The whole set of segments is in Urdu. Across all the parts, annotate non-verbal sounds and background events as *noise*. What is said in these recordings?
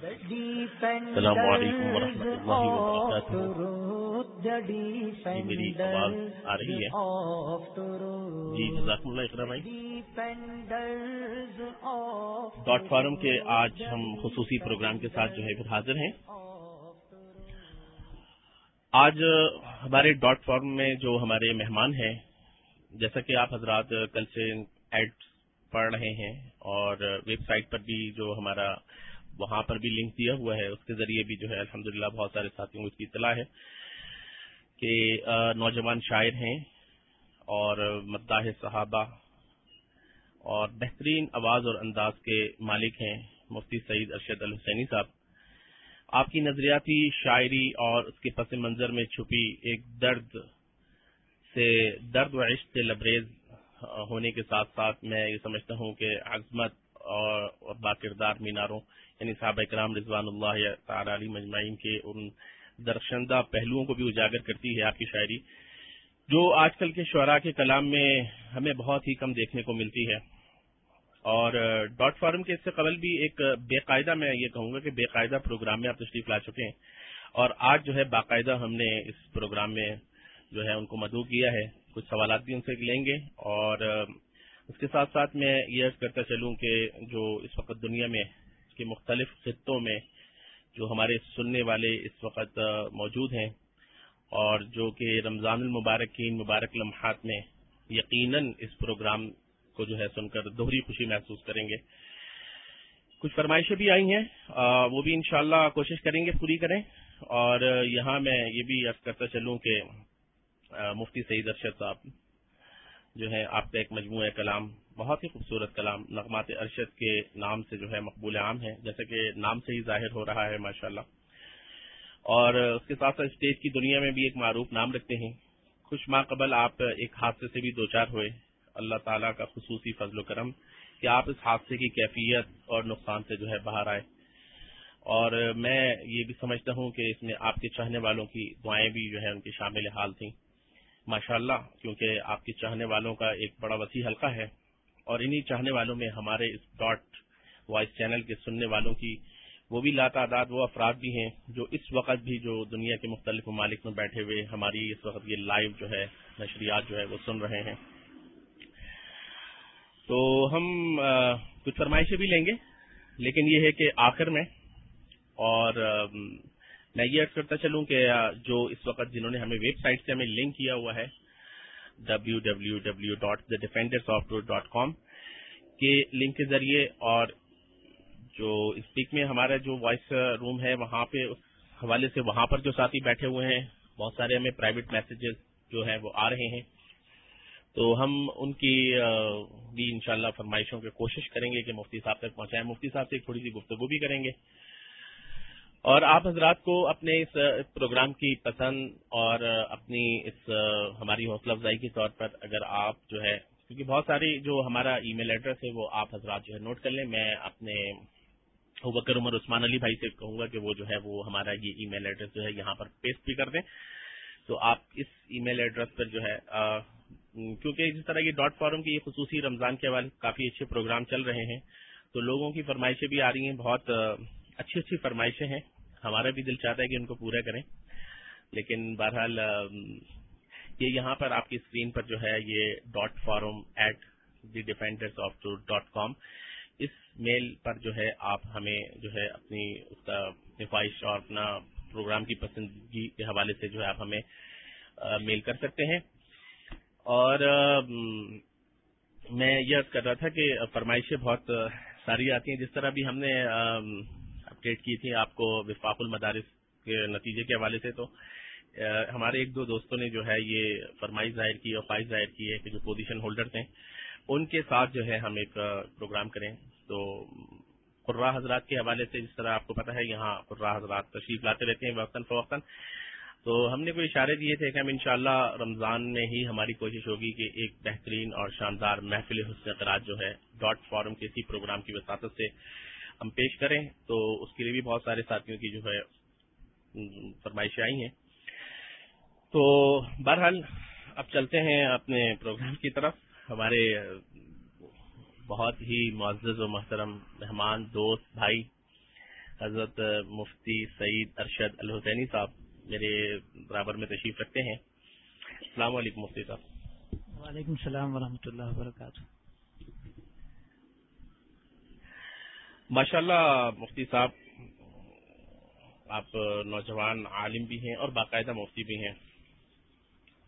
السلام علیکم ورحمۃ اللہ وبرکاتہ جی میری آواز آ رہی ہے جی جزاک اللہ اقرا بھائی ڈاٹ فارم کے آج ہم خصوصی پروگرام کے ساتھ جو ہے پھر حاضر ہیں آج ہمارے ڈاٹ فارم میں جو ہمارے مہمان ہیں جیسا کہ آپ حضرات کل سے ایڈ پڑھ رہے ہیں اور ویب سائٹ پر بھی جو ہمارا وہاں پر بھی لنک دیا ہوا ہے۔ اس کے ذریعے بھی جو ہے، الحمدللہ بہت سارے ساتھیوں کو اس کی اطلاع ہے کہ نوجوان شاعر ہیں اور مداح صحابہ اور بہترین آواز اور انداز کے مالک ہیں۔ مفتی سعید ارشد الحسینی صاحب۔ آپ کی نظریاتی شاعری اور اس کے پس منظر میں چھپی ایک درد سے، درد و عشق سے لبریز ہونے کے ساتھ ساتھ میں یہ سمجھتا ہوں کہ عظمت اور باکردار میناروں یعنی صحابہ کرام رضوان اللہ تعالی علی مجمعین کے ان درخشندہ پہلوؤں کو بھی اجاگر کرتی ہے آپ کی شاعری، جو آج کل کے شعراء کے کلام میں ہمیں بہت ہی کم دیکھنے کو ملتی ہے۔ اور ڈاٹ فارم کے اس سے قبل بھی ایک بے قاعدہ میں یہ کہوں گا کہ بے قاعدہ پروگرام میں آپ تشریف لا چکے ہیں۔ اور آج جو ہے باقاعدہ ہم نے اس پروگرام میں جو ہے ان کو مدعو کیا ہے۔ کچھ سوالات بھی ان سے لیں گے۔ اور اس کے ساتھ ساتھ میں یہ کرتا چلوں کہ جو اس وقت دنیا میں کے مختلف خطوں میں جو ہمارے سننے والے اس وقت موجود ہیں اور جو کہ رمضان المبارک کی مبارک لمحات میں یقیناً اس پروگرام کو جو ہے سن کر دوہری خوشی محسوس کریں گے۔ کچھ فرمائشیں بھی آئی ہیں وہ بھی انشاءاللہ کوشش کریں گے پوری کریں۔ اور یہاں میں یہ بھی عرض کرتا چلوں کہ مفتی سعید ارشد صاحب جو ہے آپ کا ایک مجموعہ کلام بہت ہی خوبصورت کلام نغمات ارشد کے نام سے جو ہے مقبول عام ہے، جیسے کہ نام سے ہی ظاہر ہو رہا ہے، ماشاءاللہ۔ اور اس کے ساتھ ساتھ اسٹیج کی دنیا میں بھی ایک معروف نام رکھتے ہیں۔ کچھ ماہ قبل آپ ایک حادثے سے بھی دوچار ہوئے۔ اللہ تعالیٰ کا خصوصی فضل و کرم کہ آپ اس حادثے کی کیفیت اور نقصان سے جو ہے باہر آئے۔ اور میں یہ بھی سمجھتا ہوں کہ اس میں آپ کے چاہنے والوں کی دعائیں بھی جو ہے ان کی شامل حال تھیں۔ ماشاء اللہ کیونکہ آپ کے چاہنے والوں کا ایک بڑا وسیع حلقہ ہے۔ اور انہی چاہنے والوں میں ہمارے اس ڈاٹ وائس چینل کے سننے والوں کی وہ بھی لاتعداد وہ افراد بھی ہیں جو اس وقت بھی جو دنیا کے مختلف ممالک میں بیٹھے ہوئے ہماری اس وقت یہ لائیو جو ہے، نشریات جو ہے وہ سن رہے ہیں۔ تو ہم کچھ فرمائشیں بھی لیں گے، لیکن یہ ہے کہ آخر میں، اور میں یہ ارد کرتا چلوں کہ جو اس وقت جنہوں نے ہمیں ویب سائٹ سے ہمیں لنک کیا ہوا ہے W W W dot the defender software dot com کے لنک کے ذریعے اور جو اسپیک میں ہمارا جو وائس روم uh, ہے وہاں پہ اس حوالے سے وہاں پر جو ساتھی بیٹھے ہوئے ہیں، بہت سارے ہمیں پرائیویٹ میسیجز جو ہیں وہ آ رہے ہیں۔ تو ہم ان کی uh, بھی انشاءاللہ فرمائشوں کی کوشش کریں گے کہ مفتی صاحب تک پہنچائیں۔ مفتی صاحب سے ایک تھوڑی سی گفتگو بھی کریں گے۔ اور آپ حضرات کو اپنے اس پروگرام کی پسند اور اپنی اس ہماری حوصلہ افزائی کے طور پر اگر آپ جو ہے، کیونکہ بہت ساری جو ہمارا ای میل ایڈریس ہے وہ آپ حضرات جو ہے نوٹ کر لیں۔ میں اپنے بکر عمر عثمان علی بھائی سے کہوں گا کہ وہ جو ہے وہ ہمارا یہ ای میل ایڈریس جو ہے یہاں پر پیسٹ بھی کر دیں۔ تو آپ اس ای میل ایڈریس پر جو ہے کیونکہ جس طرح یہ ڈاٹ فارم کی یہ خصوصی رمضان کے حوالے کافی اچھے پروگرام چل رہے ہیں۔ تو لوگوں کی فرمائشیں بھی آ رہی ہیں، بہت اچھی اچھی فرمائشیں ہیں۔ ہمارا بھی دل چاہتا ہے کہ ان کو پورا کریں۔ لیکن بہرحال یہ یہاں پر آپ کی اسکرین پر جو ہے یہ dot form at the defender of dot com us mail پر جو ہے آپ ہمیں جو ہے اپنی اس کا نفائش اور اپنا پروگرام کی پسندگی کے حوالے سے جو ہے آپ ہمیں میل کر سکتے ہیں۔ اور میں یہ کر رہا تھا کہ فرمائشیں بہت ساری آتی ہیں۔ جس طرح بھی ہم نے اپڈیٹ کی تھی آپ کو وفاق المدارس کے نتیجے کے حوالے سے تو ہمارے ایک دو دوستوں نے جو ہے یہ فرمائش ظاہر کی اور خواہش ظاہر کی ہے کہ جو پوزیشن ہولڈرز ہیں، ان کے ساتھ جو ہے ہم ایک پروگرام کریں۔ تو قرا حضرات کے حوالے سے جس طرح آپ کو پتا ہے، یہاں قرا حضرات تشریف لاتے رہتے ہیں وقتاً فوقتاً۔ تو ہم نے کوئی اشارے دیے تھے کہ ہم انشاءاللہ رمضان میں ہی ہماری کوشش ہوگی کہ ایک بہترین اور شاندار محفل حسن اطراج جو ہے ڈاٹ فارم کے اسی پروگرام کی وساطت سے ہم پیش کریں تو اس کے لیے بھی بہت سارے ساتھیوں کی جو ہے فرمائشیں آئی ہیں۔ تو بہرحال اب چلتے ہیں اپنے پروگرام کی طرف۔ ہمارے، بہت ہی معزز و محترم مہمان، دوست، بھائی، حضرت مفتی سعید ارشد الحسینی صاحب میرے برابر میں تشریف رکھتے ہیں۔ السلام علیکم مفتی صاحب۔ وعلیکم السلام ورحمۃ اللہ وبرکاتہ۔ ماشاء اللہ مفتی صاحب، آپ نوجوان عالم بھی ہیں اور باقاعدہ مفتی بھی ہیں۔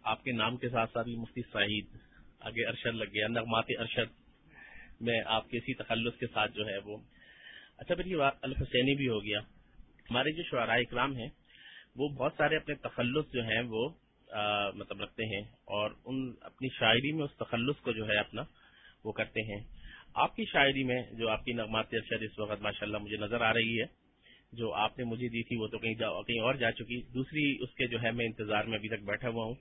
آپ کے نام کے ساتھ ساتھ مفتی سعید، آگے ارشد لگ گیا، نغمات ارشد میں آپ کے اسی تخلص کے ساتھ جو ہے وہ۔ اچھا پھر یہ الحسینی بھی ہو گیا۔ ہمارے جو شعراء اکرام ہیں، وہ بہت سارے اپنے تخلص جو ہیں وہ مطلب رکھتے ہیں اور ان اپنی شاعری میں اس تخلص کو جو ہے اپنا وہ کرتے ہیں۔ آپ کی شاعری میں جو آپ کی نغمات ارشد اس وقت ماشاء اللہ مجھے نظر آ رہی ہے، جو آپ نے مجھے دی تھی، وہ تو کہیں کہیں اور جا چکی۔ دوسری اس کے جو ہے میں انتظار میں ابھی تک بیٹھا ہوا ہوں۔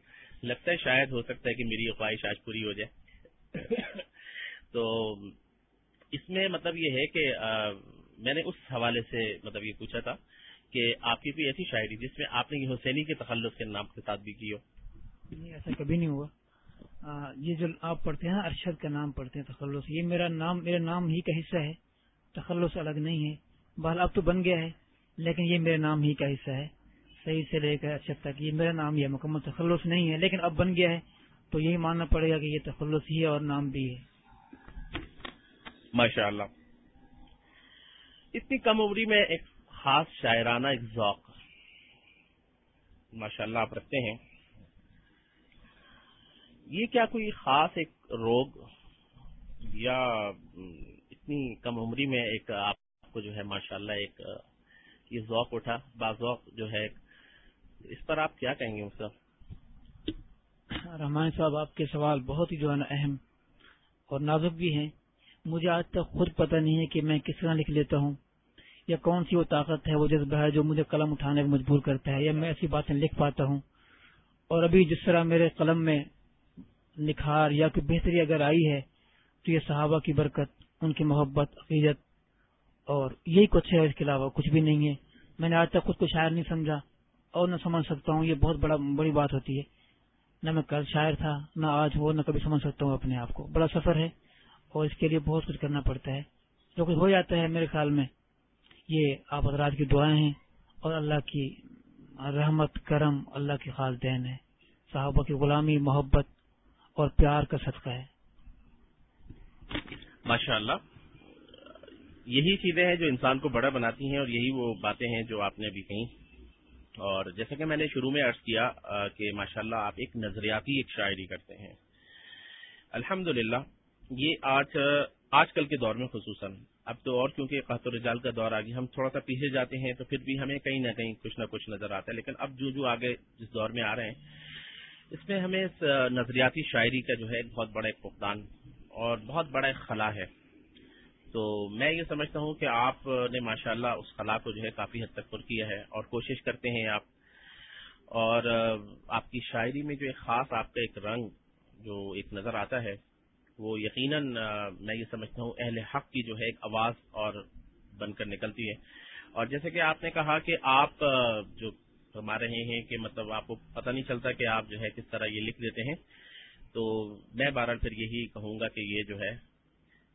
لگتا ہے شاید ہو سکتا ہے کہ میری خواہش آج پوری ہو جائے۔ *coughs* تو اس میں مطلب یہ ہے کہ میں نے اس حوالے سے مطلب یہ پوچھا تھا کہ آپ کی کوئی ایسی شاعری جس میں آپ نے یہ حسینی کے تخلص کے نام کے ساتھ بھی کی ہو؟ نہیں، ایسا کبھی نہیں ہوا۔ یہ جو آپ پڑھتے ہیں ارشد کا نام پڑھتے ہیں، تخلص۔ یہ میرا نام میرا نام ہی کا حصہ ہے۔ تخلص الگ نہیں ہے۔ بہرحال اب تو بن گیا ہے، لیکن یہ میرے نام ہی کا حصہ ہے۔ صحیح سے لے کر اچھا تک، یہ میرا نام ہی ہے، مکمل تخلص نہیں ہے، لیکن اب بن گیا ہے۔ تو یہی ماننا پڑے گا کہ یہ تخلص ہی ہے اور نام بھی ہے۔ ماشاء اللہ اتنی کم عمری میں ایک خاص شاعرانہ ایک ذوق۔ ماشاء اللہ آپ رکھتے ہیں۔ یہ کیا کوئی خاص ایک روگ یا اتنی کم عمری میں ایک آپ کو جو ہے ماشاء اللہ ایک، یہ ذوق اٹھا ذوق جو ہے اس پر آپ کیا کہیں گے سر رحمان صاحب، آپ کے سوال بہت ہی جو ہے نا اہم اور نازک بھی ہیں۔ مجھے آج تک خود پتہ نہیں ہے کہ میں کس طرح لکھ لیتا ہوں یا کون سی وہ طاقت ہے، وہ جذبہ ہے جو مجھے قلم اٹھانے میں مجبور کرتا ہے یا میں ایسی باتیں لکھ پاتا ہوں۔ اور ابھی جس طرح میرے قلم میں نکھار یا کوئی بہتری اگر آئی ہے تو یہ صحابہ کی برکت، ان کی محبت، عقیدت اور یہی کچھ ہے اس کے علاوہ کچھ بھی نہیں ہے۔ میں نے آج تک خود کو شاعر نہیں سمجھا اور نہ سمجھ سکتا ہوں، یہ بہت بڑا بڑی بات ہوتی ہے۔ نہ میں کل شاعر تھا، نہ آج وہ نہ کبھی سمجھ سکتا ہوں اپنے آپ کو۔ بڑا سفر ہے اور اس کے لیے بہت کچھ کرنا پڑتا ہے۔ جو کچھ ہو جاتا ہے میرے خیال میں، یہ آپ حضرات کی دعائیں ہیں اور اللہ کی رحمت، کرم، اللہ کی خاص دین ہے۔ صحابہ کی غلامی، محبت اور پیار کا صدقہ ہے۔ ماشاء اللہ یہی چیزیں ہیں جو انسان کو بڑا بناتی ہیں اور یہی وہ باتیں ہیں جو آپ نے ابھی کہیں۔ اور جیسا کہ میں نے شروع میں عرض کیا کہ ماشاءاللہ اللہ آپ ایک نظریاتی ایک شاعری کرتے ہیں۔ الحمد یہ آج آج کل کے دور میں خصوصاً۔ اب تو اور کیونکہ قحط و رجال کا دور آگے ہم تھوڑا سا پیچھے جاتے ہیں تو پھر بھی ہمیں کہیں نہ کہیں کچھ نہ کچھ نظر آتا ہے۔ لیکن اب جو جو آگے جس دور میں آ رہے ہیں اس میں ہمیں اس نظریاتی شاعری کا جو ہے بہت بڑا ایک فقدان اور بہت بڑا ایک خلا ہے۔ تو میں یہ سمجھتا ہوں کہ آپ نے ماشاء اللہ اس خلا کو جو ہے کافی حد تک پر کیا ہے اور کوشش کرتے ہیں آپ۔ اور آپ کی شاعری میں جو ایک خاص آپ کا ایک رنگ جو ایک نظر آتا ہے، وہ یقیناً میں یہ سمجھتا ہوں اہل حق کی جو ہے ایک آواز اور بن کر نکلتی ہے۔ اور جیسے کہ آپ نے کہا کہ آپ جو فرما رہے ہیں کہ مطلب آپ کو پتہ نہیں چلتا کہ آپ جو ہے کس طرح یہ لکھ دیتے ہیں۔ تو میں بہرحال پھر یہی کہوں گا کہ یہ جو ہے،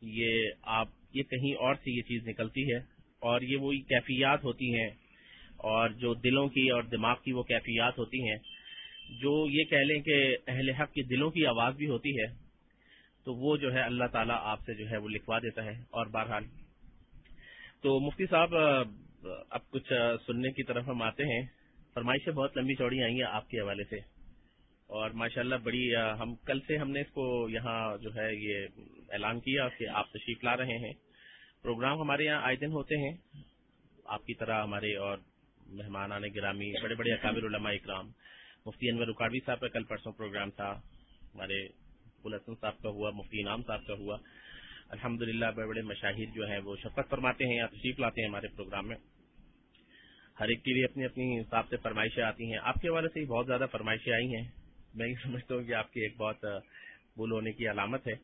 یہ آپ، یہ کہیں اور سے یہ چیز نکلتی ہے اور یہ وہی کیفیات ہوتی ہیں اور جو دلوں کی اور دماغ کی وہ کیفیات ہوتی ہیں۔ جو یہ کہہ لیں کہ اہل حق کی دلوں کی آواز بھی ہوتی ہے، تو وہ جو ہے اللہ تعالیٰ آپ سے جو ہے وہ لکھوا دیتا ہے۔ اور بہرحال، تو مفتی صاحب، اب کچھ سننے کی طرف ہم آتے ہیں۔ فرمائشیں بہت لمبی چوڑی آئی ہیں آپ کے حوالے سے۔ اور ماشاءاللہ بڑی ہم کل سے ہم نے اس کو یہاں جو ہے یہ اعلان کیا کہ آپ تشریف لا رہے ہیں۔ پروگرام ہمارے یہاں آئے دن ہوتے ہیں۔ آپ کی طرح ہمارے اور مہمان آنے گرامی، بڑے بڑے اکابر علماء اکرام، مفتی انور رکاڑوی صاحب کا کل پرسوں پروگرام تھا۔ ہمارے الحسن صاحب کا ہوا، مفتی انعام صاحب کا ہوا۔ الحمد للہ بڑے بڑے مشاہد جو ہیں وہ شفقت فرماتے ہیں یا تشریف لاتے ہیں ہمارے پروگرام میں۔ ہر ایک کی بھی اپنی اپنی حساب سے فرمائشیں آتی ہیں۔ آپ کے حوالے سے بہت زیادہ فرمائشیں آئی ہیں۔ میں یہ *laughs* سمجھتا ہوں کہ آپ کی ایک بہت بھول ہونے کی علامت ہے۔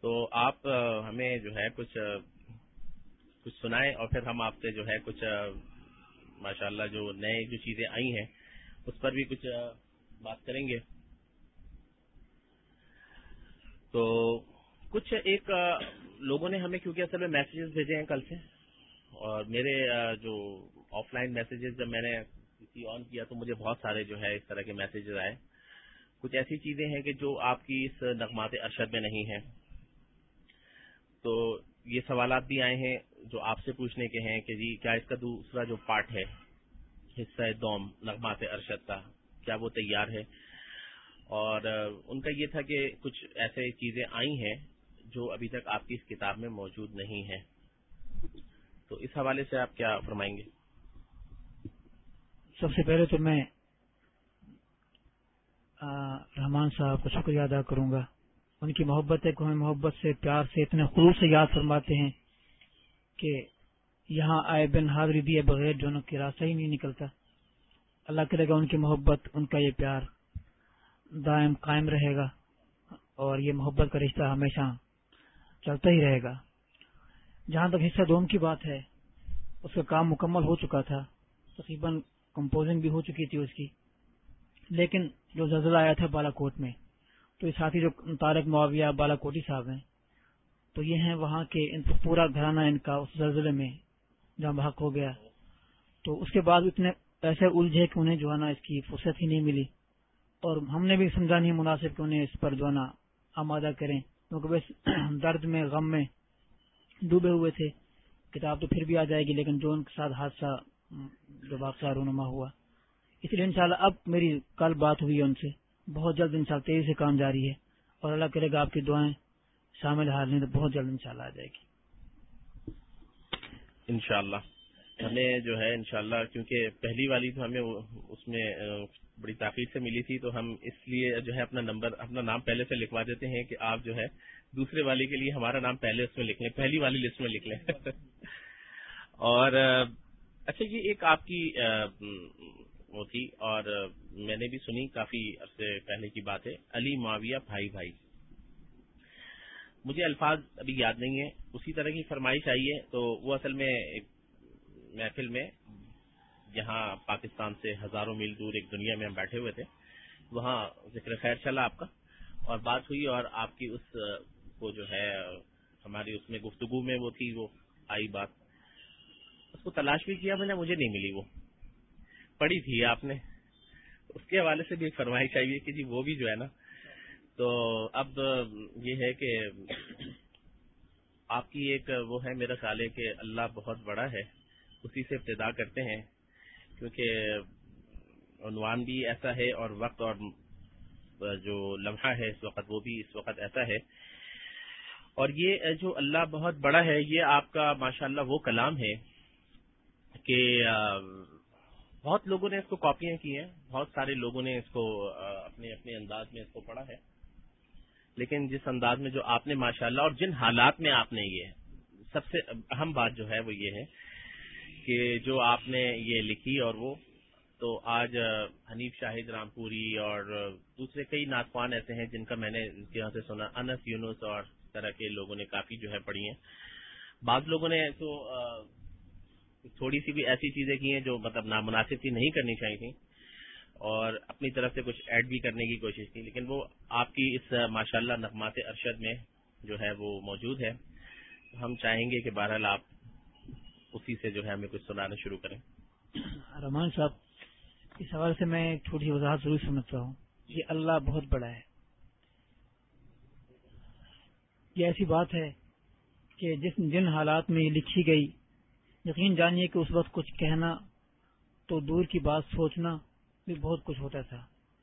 تو آپ ہمیں جو ہے کچھ کچھ سنائیں اور پھر ہم آپ سے جو ہے کچھ ماشاء اللہ جو نئے جو چیزیں آئی ہیں، اس پر بھی کچھ بات کریں گے۔ تو کچھ ایک لوگوں نے ہمیں کیونکہ اصل میں میسیجز بھیجے ہیں کل سے اور میرے جو آف لائن میسیجز جب میں نے کسی آن کیا تو مجھے بہت سارے جو ہے اس طرح کے میسیجز آئے۔ کچھ ایسی چیزیں ہیں کہ جو آپ کی اس نغمات ارشد میں نہیں ہیں۔ تو یہ سوالات بھی آئے ہیں جو آپ سے پوچھنے کے ہیں کہ جی کیا اس کا دوسرا جو پارٹ ہے، حصہ دوم، نغمات ارشد کا، کیا وہ تیار ہے؟ اور ان کا یہ تھا کہ کچھ ایسے چیزیں آئی ہیں جو ابھی تک آپ کی اس کتاب میں موجود نہیں ہیں۔ تو اس حوالے سے آپ کیا فرمائیں گے؟ سب سے پہلے تو میں رحمان صاحب کا شکریہ ادا کروں گا۔ ان کی محبت ہے کہ ہمیں محبت سے، پیار سے، اتنے خلوص سے یاد فرماتے ہیں کہ یہاں آئے بن حاضری دیے بغیر جو کی راستہ ہی نہیں نکلتا۔ اللہ کرے گا ان کی محبت، ان کا یہ پیار دائم قائم رہے گا اور یہ محبت کا رشتہ ہمیشہ چلتا ہی رہے گا۔ جہاں تک حصہ دوم کی بات ہے، اس کا کام مکمل ہو چکا تھا۔ تقریباً کمپوزنگ بھی ہو چکی تھی اس کی۔ لیکن جو زلزلہ آیا تھا بالا کوٹ میں، تو یہ ساتھی جو طارق معاویہ بالا کوٹی صاحب ہیں، تو یہ ہیں وہاں کے پورا گھرانہ ان کا اس زلزلے میں جہاں بحق ہو گیا۔ تو اس کے بعد اتنے ایسے الجھے کہ انہیں جو ہے نا اس کی فرصت ہی نہیں ملی۔ اور ہم نے بھی سمجھا نہیں مناسب کہ انہیں اس پر جو ہے نا آمادہ کریں۔ کیونکہ بس *clears throat* درد میں، غم میں ڈوبے ہوئے تھے۔ کتاب تو پھر بھی آ جائے گی، لیکن جو ان کے ساتھ حادثہ جو واقعہ رونما ہوا۔ اس لیے انشاءاللہ اب میری کل بات ہوئی ہے ان سے۔ بہت جلد انشاءاللہ تیزی سے کام جاری ہے۔ اور اللہ کرے گا آپ کی دعائیں شامل حال نہیں تو بہت جلد انشاءاللہ آ جائے گی۔ انشاءاللہ۔ ہمیں جو ہے انشاءاللہ کیونکہ پہلی والی تو ہمیں اس میں بڑی تاخیر سے ملی تھی تو ہم اس لیے جو ہے اپنا نمبر، اپنا نام پہلے سے لکھوا دیتے ہیں کہ آپ جو ہے دوسرے والی کے لیے ہمارا نام پہلے اس میں لکھ لیں، پہلی والی لسٹ میں لکھ لیں۔ *laughs* اور اچھا یہ ایک آپ کی وہ تھی اور میں نے بھی سنی، کافی عرصے پہلے کی بات ہے۔ علی معاویہ بھائی بھائی۔ مجھے الفاظ ابھی یاد نہیں ہے اسی طرح کی فرمائش آئی ہے، تو وہ اصل میں محفل میں، جہاں پاکستان سے ہزاروں میل دور ایک دنیا میں ہم بیٹھے ہوئے تھے۔ وہاں ذکر خیر چلا آپ کا۔ اور بات ہوئی اور آپ کی اس کو جو ہے ہماری اس میں گفتگو میں وہ تھی، وہ آئی بات۔ کو تلاش بھی کیا میں نے، مجھے نہیں ملی وہ۔ پڑھی تھی آپ نے۔ اس کے حوالے سے بھی ایک فرمائی چاہیے کہ جی وہ بھی جو ہے نا، تو اب یہ ہے کہ آپ کی ایک وہ ہے، میرا خیال ہے کہ اللہ بہت بڑا ہے، اسی سے ابتدا کرتے ہیں۔ کیونکہ عنوان بھی ایسا ہے اور وقت اور جو لمحہ ہے اس وقت، وہ بھی اس وقت ایسا ہے۔ اور یہ جو اللہ بہت بڑا ہے، یہ آپ کا ماشاءاللہ وہ کلام ہے کہ بہت لوگوں نے اس کو کاپیاں کی ہیں، بہت سارے لوگوں نے اس کو اپنے اپنے انداز میں اس کو پڑھا ہے۔ لیکن جس انداز میں جو آپ نے ماشاءاللہ اور جن حالات میں آپ نے یہ، سب سے اہم بات جو ہے وہ یہ ہے کہ جو آپ نے یہ لکھی اور وہ، تو آج حنیف شاہد رامپوری اور دوسرے کئی ناطوان ایسے ہیں جن کا میں نے یہاں سے سنا، انس یونس اور طرح کے لوگوں نے کافی جو ہے پڑھی ہیں۔ بعض لوگوں نے تو تھوڑی سی بھی ایسی چیزیں کی ہیں جو مطلب نامناسب تھی، نہیں کرنی چاہیے تھیں۔ اور اپنی طرف سے کچھ ایڈ بھی کرنے کی کوشش کی، لیکن وہ آپ کی اس، ماشاءاللہ اللہ نغمات ارشد میں جو ہے وہ موجود ہے۔ ہم چاہیں گے کہ بہرحال آپ اسی سے جو ہے ہمیں کچھ سنانا شروع کریں۔ رحمان صاحب، اس حوالے سے میں ایک چھوٹی وضاحت ضرور سمجھتا ہوں۔ یہ اللہ بہت بڑا ہے۔ یہ ایسی بات ہے کہ جس جن حالات میں یہ لکھی گئی یقین جانیے کہ اس وقت کچھ کہنا تو دور کی بات سوچنا بھی بہت کچھ ہوتا تھا۔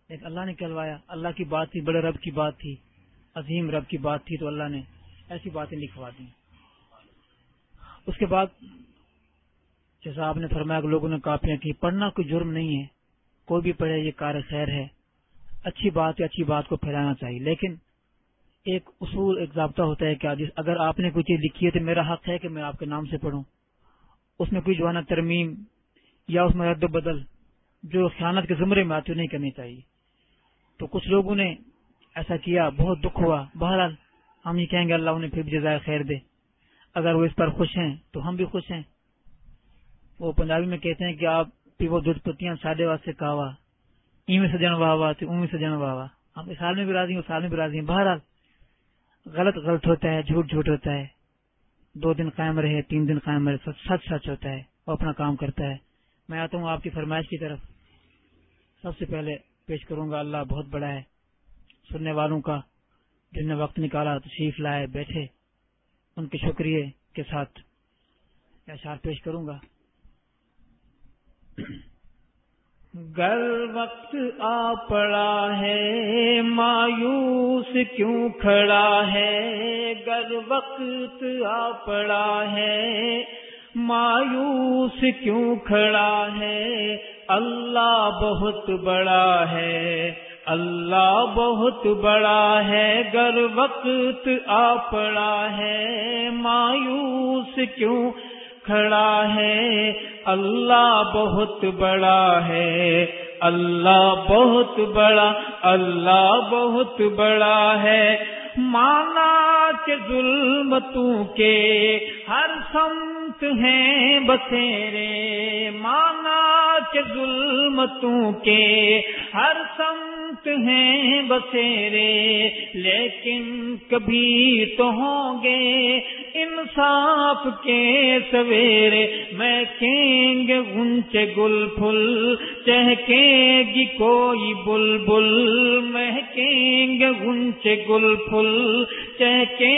لیکن اللہ نے کہلوایا، اللہ کی بات تھی، بڑے رب کی بات تھی، عظیم رب کی بات تھی، تو اللہ نے ایسی باتیں لکھوا دی اس کے بعد جیسا آپ نے فرمایا کہ لوگوں نے کاپیاں کی، پڑھنا کوئی جرم نہیں ہے، کوئی بھی پڑھے یہ کار خیر ہے۔ اچھی بات یا اچھی بات کو پھیلانا چاہیے۔ لیکن ایک اصول، ایک ضابطہ ہوتا ہے کہ اگر آپ نے کوئی چیز لکھی ہے تو میرا حق ہے کہ میں آپ کے نام سے پڑھوں۔ اس میں کوئی جو ہے نا ترمیم یا اس میں رد و بدل جو خیانت کے زمرے میں آتی نہیں کرنی چاہیے۔ تو کچھ لوگوں نے ایسا کیا، بہت دکھ ہوا۔ بہرحال ہم یہ کہیں گے اللہ انہیں پھر بھی جزائے خیر دے۔ اگر وہ اس پر خوش ہیں تو ہم بھی خوش ہیں۔ وہ پنجابی میں کہتے ہیں کہ آپ پیو دودھ پتیاں ساڈے واسطے کہوا ایویں سجن واہ واہ اویں سجن واہ واہ ہم اس سال میں بھی راضی ہیں سال میں بھی راضی ہیں۔ بہرحال غلط غلط ہوتا ہے، جھوٹ جھوٹ ہوتا ہے۔ دو دن قائم رہے، تین دن قائم رہے، سچ سچ ہوتا ہے، وہ اپنا کام کرتا ہے۔ میں آتا ہوں آپ کی فرمائش کی طرف۔ سب سے پہلے پیش کروں گا، اللہ بہت بڑا ہے۔ سننے والوں کا جن نے وقت نکالا، تشریف لائے، بیٹھے، ان کے شکریہ کے ساتھ اشار پیش کروں گا۔ گر وقت آ پڑا ہے، مایوس کیوں کھڑا ہے؟ گر وقت آ پڑا ہے، مایوس کیوں کھڑا ہے؟ اللہ بہت بڑا ہے، اللہ بہت بڑا ہے، گر وقت آ پڑا ہے، مایوس کیوں کھڑا ہے۔ اللہ بہت بڑا ہے۔ اللہ بہت بڑا، اللہ بہت بڑا ہے۔ مانا کے ظلمتوں کے ہر سمت ہیں بسیرے مانا کے ظلمتوں کے ہر سمت ہیں بسیرے لیکن کبھی تو ہوں گے انصاف کے سویرے میں کہیں گے گنچے گل پھل چہکے گی کوئی بل بل مہکیں گے گنچے گل پھل چہکے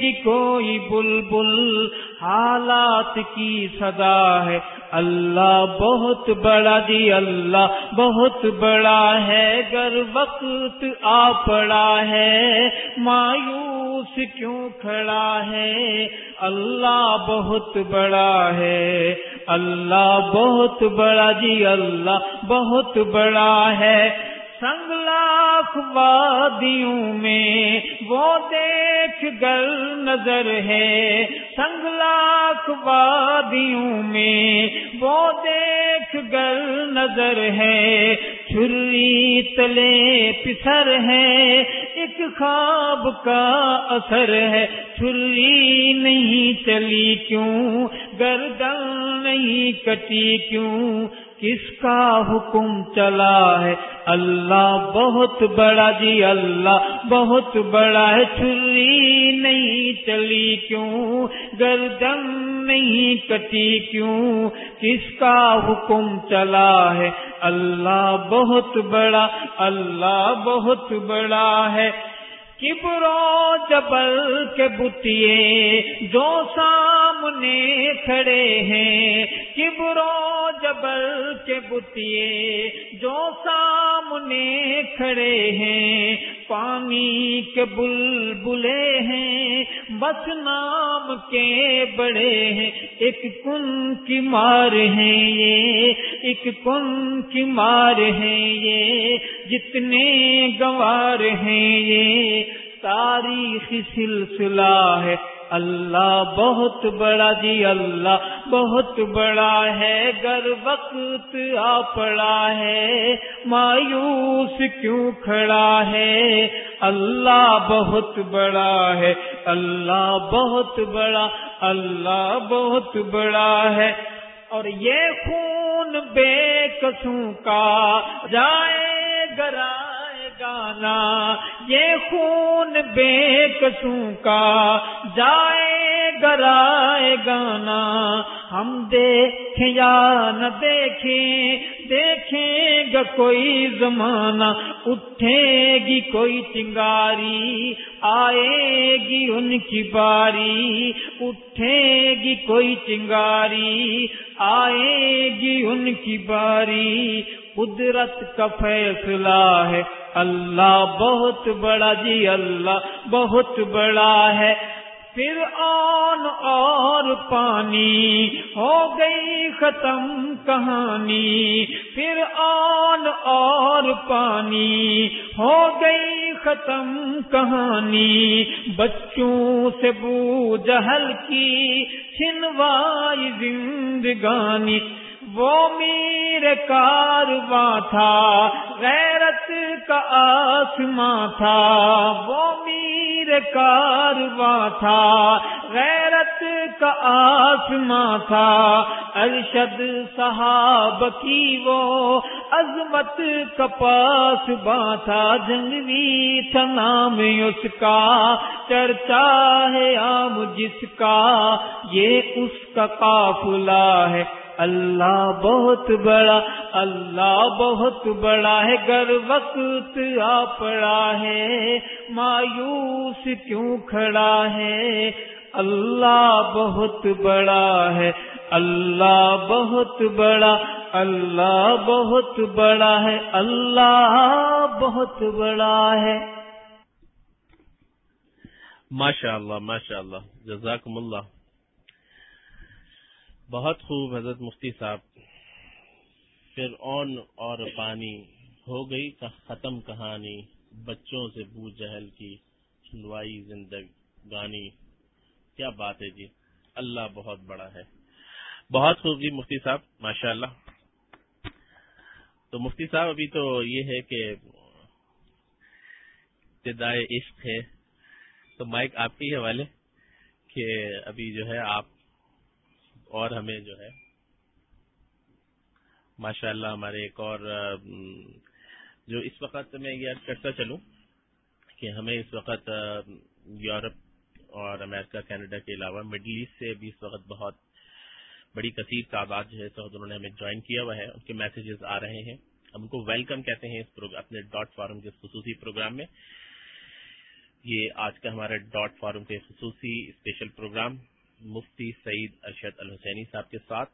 گی کوئی بل بل حالات کی صدا ہے۔ اللہ بہت بڑا جی اللہ بہت بڑا ہے۔ گر وقت آ پڑا ہے، مایوس کیوں کھڑا ہے؟ اللہ بہت بڑا ہے۔ اللہ بہت بڑا جی اللہ بہت بڑا ہے۔ سنگ لاکھ وادیوں میں وہ دیکھ گر نظر ہے۔ سنگ لاکھ وادیوں میں وہ دیکھ گر نظر ہے۔ چھری تلے پسر ہے، ایک خواب کا اثر ہے۔ چھری نہیں چلی کیوں؟ گردن نہیں کٹی کیوں؟ کس کا حکم چلا ہے؟ اللہ بہت بڑا جی اللہ بہت بڑا ہے۔ چھری نہیں چلی کیوں؟ گردن نہیں کٹی کیوں؟ کس کا حکم چلا ہے؟ اللہ بہت بڑا، اللہ بہت بڑا ہے۔ کبرو جبل کے بتیے جو سامنے کھڑے ہیں۔ کبرو جبل کے بتیے جو سامنے کھڑے ہیں۔ پانی کے بل بلے ہیں، بس نام کے بڑے ہیں۔ ایک کن کی مار ہیں یہ، ایک کن کی مار ہیں یہ۔ جتنے گوار ہیں یہ تاریخ سلسلہ ہے۔ اللہ بہت بڑا جی اللہ بہت بڑا ہے۔ گر وقت آ پڑا ہے۔ مایوس کیوں کھڑا ہے؟ اللہ بہت بڑا ہے۔ اللہ بہت بڑا، اللہ بہت بڑا ہے۔ اور یہ خون بے کسوں کا جائے گرائے گانا یہ خون بے کسوں کا جائے گرائے گانا۔ ہم دیکھیں یا نہ دیکھیں دیکھیں گا کوئی زمانہ۔ اٹھے گی کوئی چنگاری آئے گی ان کی باری۔ اٹھے گی کوئی چنگاری آئے گی ان کی باری۔ قدرت کا فیصلہ ہے۔ اللہ بہت بڑا جی اللہ بہت بڑا ہے۔ پھر آن اور پانی ہو گئی ختم کہانی۔ پھر آن اور پانی ہو گئی ختم کہانی۔ بچوں سے بو جہل کی چھنوائی زندگانی۔ وہ میر کارواں تھا، غیرت کا آسماں تھا۔ وہ میر کارواں تھا، غیرت کا آسماں تھا۔ ارشد صحاب کی وہ عظمت کپاس تھا۔ جنگوی تھا نام اس کا، چرچا ہے عام جس کا۔ یہ اس کا قافلہ ہے۔ اللہ بہت بڑا، اللہ بہت بڑا ہے، گر وقت آ پڑا ہے، مایوس کیوں کھڑا ہے؟ اللہ بہت بڑا ہے، اللہ بہت بڑا، اللہ بہت بڑا ہے، اللہ بہت بڑا ہے۔ ماشاء اللہ ماشاء اللہ جزاکم اللہ۔ بہت خوب حضرت مفتی صاحب پھر اون اور پانی ہو گئی ختم کہانی، بچوں سے بو جہل کی چھنوائی زندگانی کیا بات ہے جی؟ اللہ بہت بڑا ہے۔ بہت خوب جی مفتی صاحب ماشاء اللہ تو مفتی صاحب، ابھی تو یہ ہے کہ ابتدائے عشق ہے۔ تو مائک آپ کے حوالے کہ ابھی جو ہے آپ اور ہمیں جو ہے ماشاء اللہ ہمارے ایک اور جو اس وقت میں یہ کرتا چلوں کہ ہمیں اس وقت یورپ اور امریکہ، کینیڈا کے علاوہ مڈل ایسٹ سے بھی اس وقت بہت بڑی کثیر تعداد جو ہے، اس وقت انہوں نے ہمیں جوائن کیا ہوا ہے، ان کے میسیجز آ رہے ہیں۔ ہم ان کو ویلکم کہتے ہیں اس اپنے ڈاٹ فارم کے خصوصی پروگرام میں۔ یہ آج کا ہمارا ڈاٹ فارم کے خصوصی اسپیشل پروگرام مفتی سعید ارشد الحسینی صاحب کے ساتھ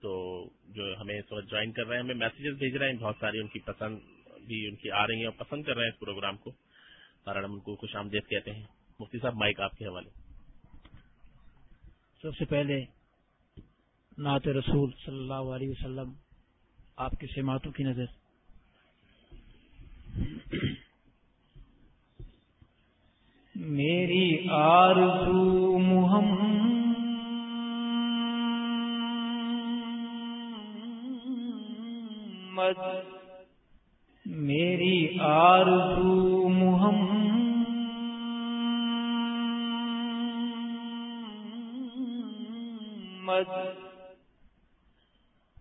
تو جو ہمیں اس وقت جوائن کر رہے ہیں، ہمیں میسیجز بھیج رہے ہیں۔ بہت ساری ان کی پسند بھی ان کی آ رہی ہیں اور پسند کر رہے ہیں اس پروگرام کو۔ اور ہم ان کو خوش آمدید کہتے ہیں۔ مفتی صاحب مائک آپ کے حوالے۔ سب سے پہلے نعت رسول صلی اللہ علیہ وسلم، آپ کے سماعتوں کی نظر۔ میری آرزو محمد میری آرزو محمد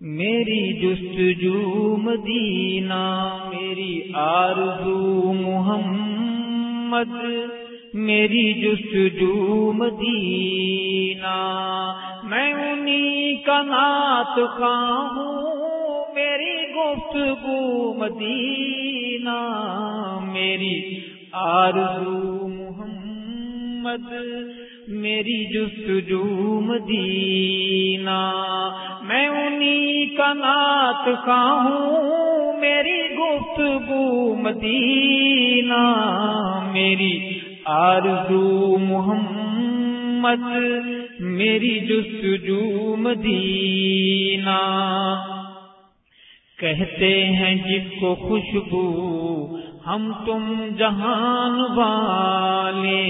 میری جستجو مدینہ میری آرزو محمد۔ میری جستجو مدینہ، میں انہی کا نات خواہ ہوں میری گفتگو مدینہ، میری آرزو محمد، میری جستجو مدینہ، میں انہی کا نات خواہ ہوں میری گفتگو مدینہ، میری آرزو محمد، میری جستجو مدینہ کہتے ہیں جس کو خوشبو ہم تم جہان والے۔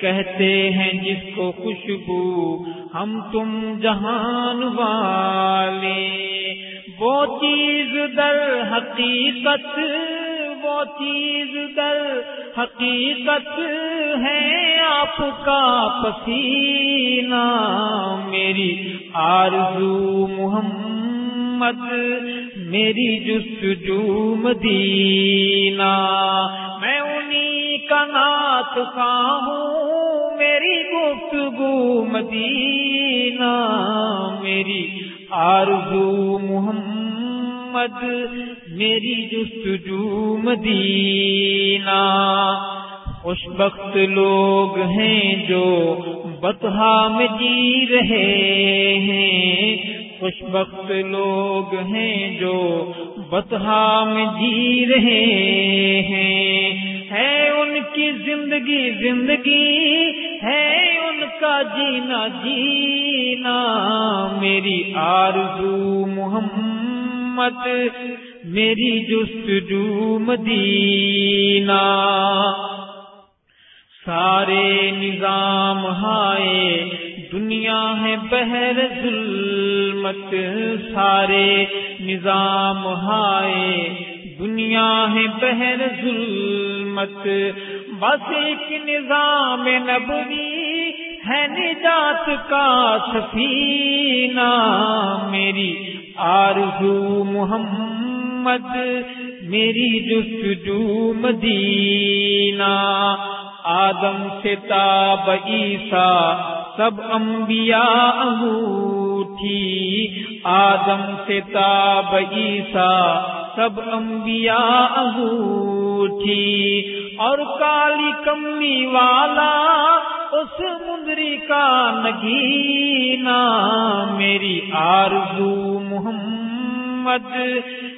کہتے ہیں جس کو خوشبو ہم تم جہان والے۔ وہ چیز در حقیقت وہ چیز در حقیقت ہے آپ کا پسینہ۔ میری آرزو محمد، میری جستجو مدینہ۔ میں انہی کا نات ہوں، میری گفتگو مدینہ۔ میری آرزو محمد میری جستجو مدینہ۔ خوش بخت لوگ ہیں جو بتہا میں جی رہے ہیں۔ خوش بخت لوگ ہیں جو بتہا میں جی رہے ہیں۔ ہے ان کی زندگی زندگی، ہے ان کا جینا جینا۔ میری آرزو محمد میری جستجو مدینہ۔ سارے نظام ہائے، دنیا ہے بہر ظلمت۔ سارے نظام ہائے، دنیا ہے بہر ظلمت۔ بس ایک نظام نبوی ہے نجات کا سفینہ۔ میری آرزو محمد، میری جستجو مدینہ۔ آدم سے تاب عیسیٰ، سب انبیاء انگوٹھی۔ آدم سے تاب عیسیٰ، سب انبیاء انگوٹھی۔ اور کالی کمی والا اس مندری کا نگینا میری آرزو محمد،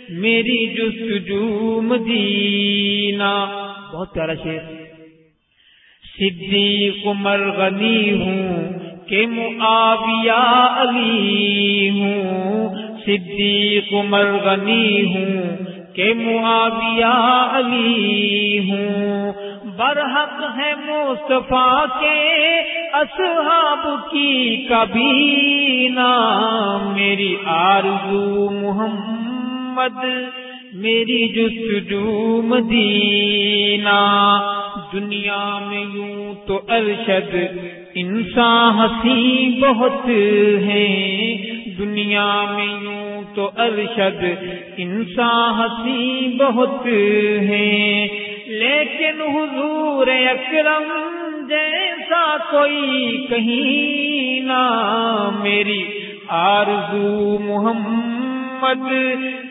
میری جستجو مدینہ۔ بہت پیارا شیر صدیق عمر غنی ہوں کہ معاویہ علی ہوں۔ صدیق عمر غنی ہوں کہ معاویہ علی ہوں۔ برحق ہے مصطفیٰ کے، اصحاب کی کبھی میری آرزو محمد، میری جستجو مدینہ۔ دنیا میں یوں تو ارشد انسان ہنسی بہت ہیں دنیا میں یوں تو ارشد انسان ہنسی بہت ہیں لیکن حضور اکرم جیسا کوئی کہیں نہ میری آرزو محمد،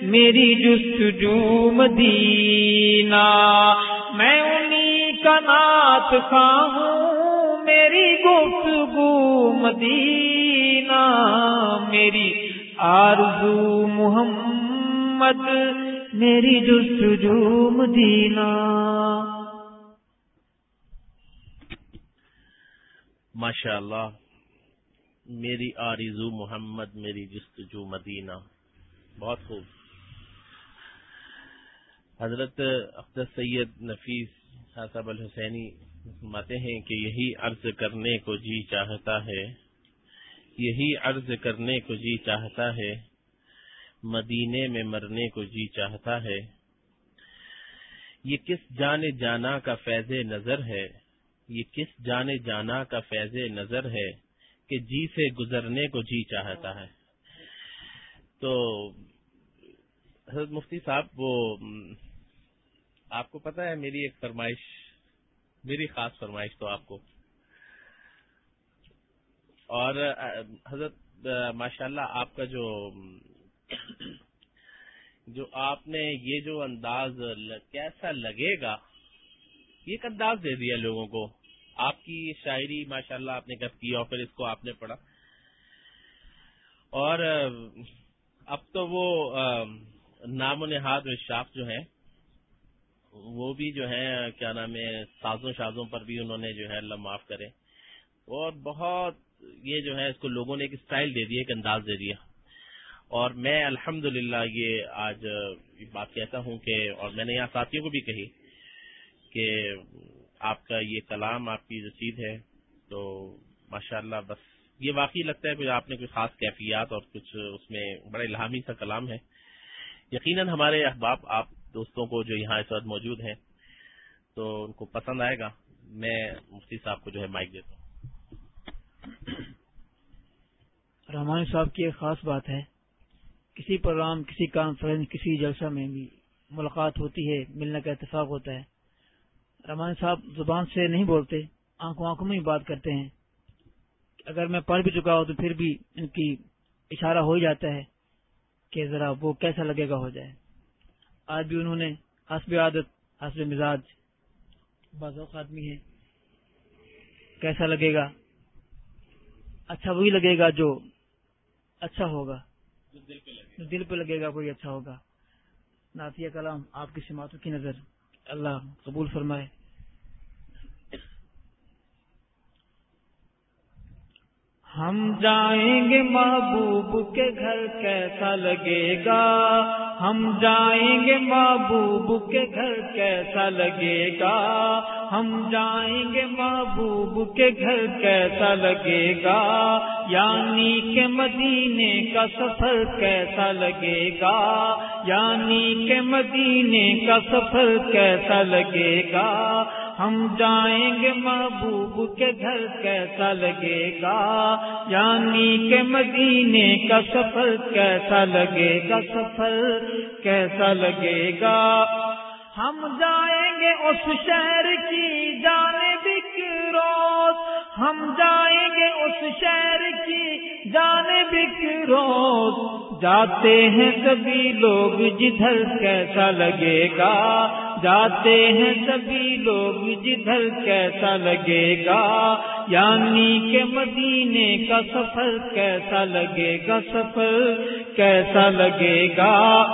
میری جستجو مدینہ، میں انہیں کا نات ہوں میری گفتگو مدینہ، میری آرزو محمد میری جستجو مدینہ ماشاء اللہ میری آرزو محمد، میری جستجو مدینہ۔ بہت خوب۔ حضرت اختر سید نفیس صاحب الحسینی فرماتے ہیں کہ یہی عرض کرنے کو جی چاہتا ہے، یہی عرض کرنے کو جی چاہتا ہے مدینے میں مرنے کو جی چاہتا ہے۔ یہ کس جانے جانا کا فیض نظر ہے؟ یہ کس جانے جانا کا فیض نظر ہے کہ جی سے گزرنے کو جی چاہتا ہے؟ تو حضرت مفتی صاحب، وہ، آپ کو پتا ہے، میری ایک فرمائش، میری خاص فرمائش تو آپ کو۔ اور، حضرت، ماشاءاللہ اللہ آپ کا جو جو آپ نے یہ جو انداز کیسا لگے گا، یہ ایک انداز دے دیا لوگوں کو۔ آپ کی شاعری ماشاءاللہ اللہ آپ نے کب کی اور پھر اس کو آپ نے پڑھا۔ اور اب تو وہ نام و نہاد شاف جو ہیں، وہ بھی جو ہے کیا نام ہے، سازوں شازوں پر بھی انہوں نے جو ہے اللہ معاف کرے۔ اور بہت یہ جو ہے اس کو لوگوں نے ایک اسٹائل دے دیا ایک انداز دے دیا۔ اور میں الحمد یہ آج بات کہتا ہوں کہ اور میں نے یہاں ساتھیوں کو بھی کہی کہ آپ کا یہ کلام آپ کی رسید ہے تو ماشاءاللہ بس یہ واقعی لگتا ہے کہ آپ نے کوئی خاص کیفیات اور کچھ اس میں بڑے الہامی سا کلام ہے۔ یقیناً ہمارے احباب، آپ دوستوں کو جو یہاں اس وقت موجود ہیں تو ان کو پسند آئے گا۔ میں مفتی صاحب کو جو ہے مائک دیتا ہوں۔ رحمان صاحب کی ایک خاص بات ہے۔ کسی پروگرام، کسی کانفرنس کسی جلسہ میں بھی ملاقات ہوتی ہے، ملنے کا اتفاق ہوتا ہے۔ رحمان صاحب زبان سے نہیں بولتے، آنکھوں آنکھوں میں ہی بات کرتے ہیں۔ اگر میں پڑھ بھی چکا ہوں تو پھر بھی ان کی اشارہ ہو جاتا ہے کہ ذرا وہ کیسا لگے گا ہو جائے۔ آج بھی انہوں نے حسب عادت، حسب مزاج اوقات آدمی ہے۔ کیسا لگے گا؟ اچھا وہی لگے گا جو اچھا ہوگا۔ جو دل پہ لگے گا۔ وہی اچھا ہوگا۔ نعتیہ کلام، آپ کی سماعتوں کی نظر۔ اللہ قبول فرمائے۔ ہم جائیں گے محبوب کے گھر، کیسا لگے گا؟ ہم جائیں گے محبوب کے گھر، کیسا لگے گا؟ ہم جائیں گے محبوب کے گھر کیسا لگے گا؟ یعنی کہ مدینے کا سفر کیسا لگے گا؟ یعنی کہ مدینے کا سفر کیسا لگے گا؟ ہم جائیں گے محبوب کے گھر کیسا لگے گا؟ یعنی کہ مدینے کا سفر کیسا لگے گا؟ سفر کیسا لگے گا؟ ہم جائیں گے اس شہر کی جانے روز۔ ہم جائیں گے اس شہر کی جانے روز۔ جاتے ہیں سبھی لوگ جدھر کیسا لگے گا۔ جاتے ہیں سبھی لوگ جدھر کیسا لگے گا۔ یعنی کہ مدینے کا سفر کیسا لگے گا، سفر کیسا لگے گا۔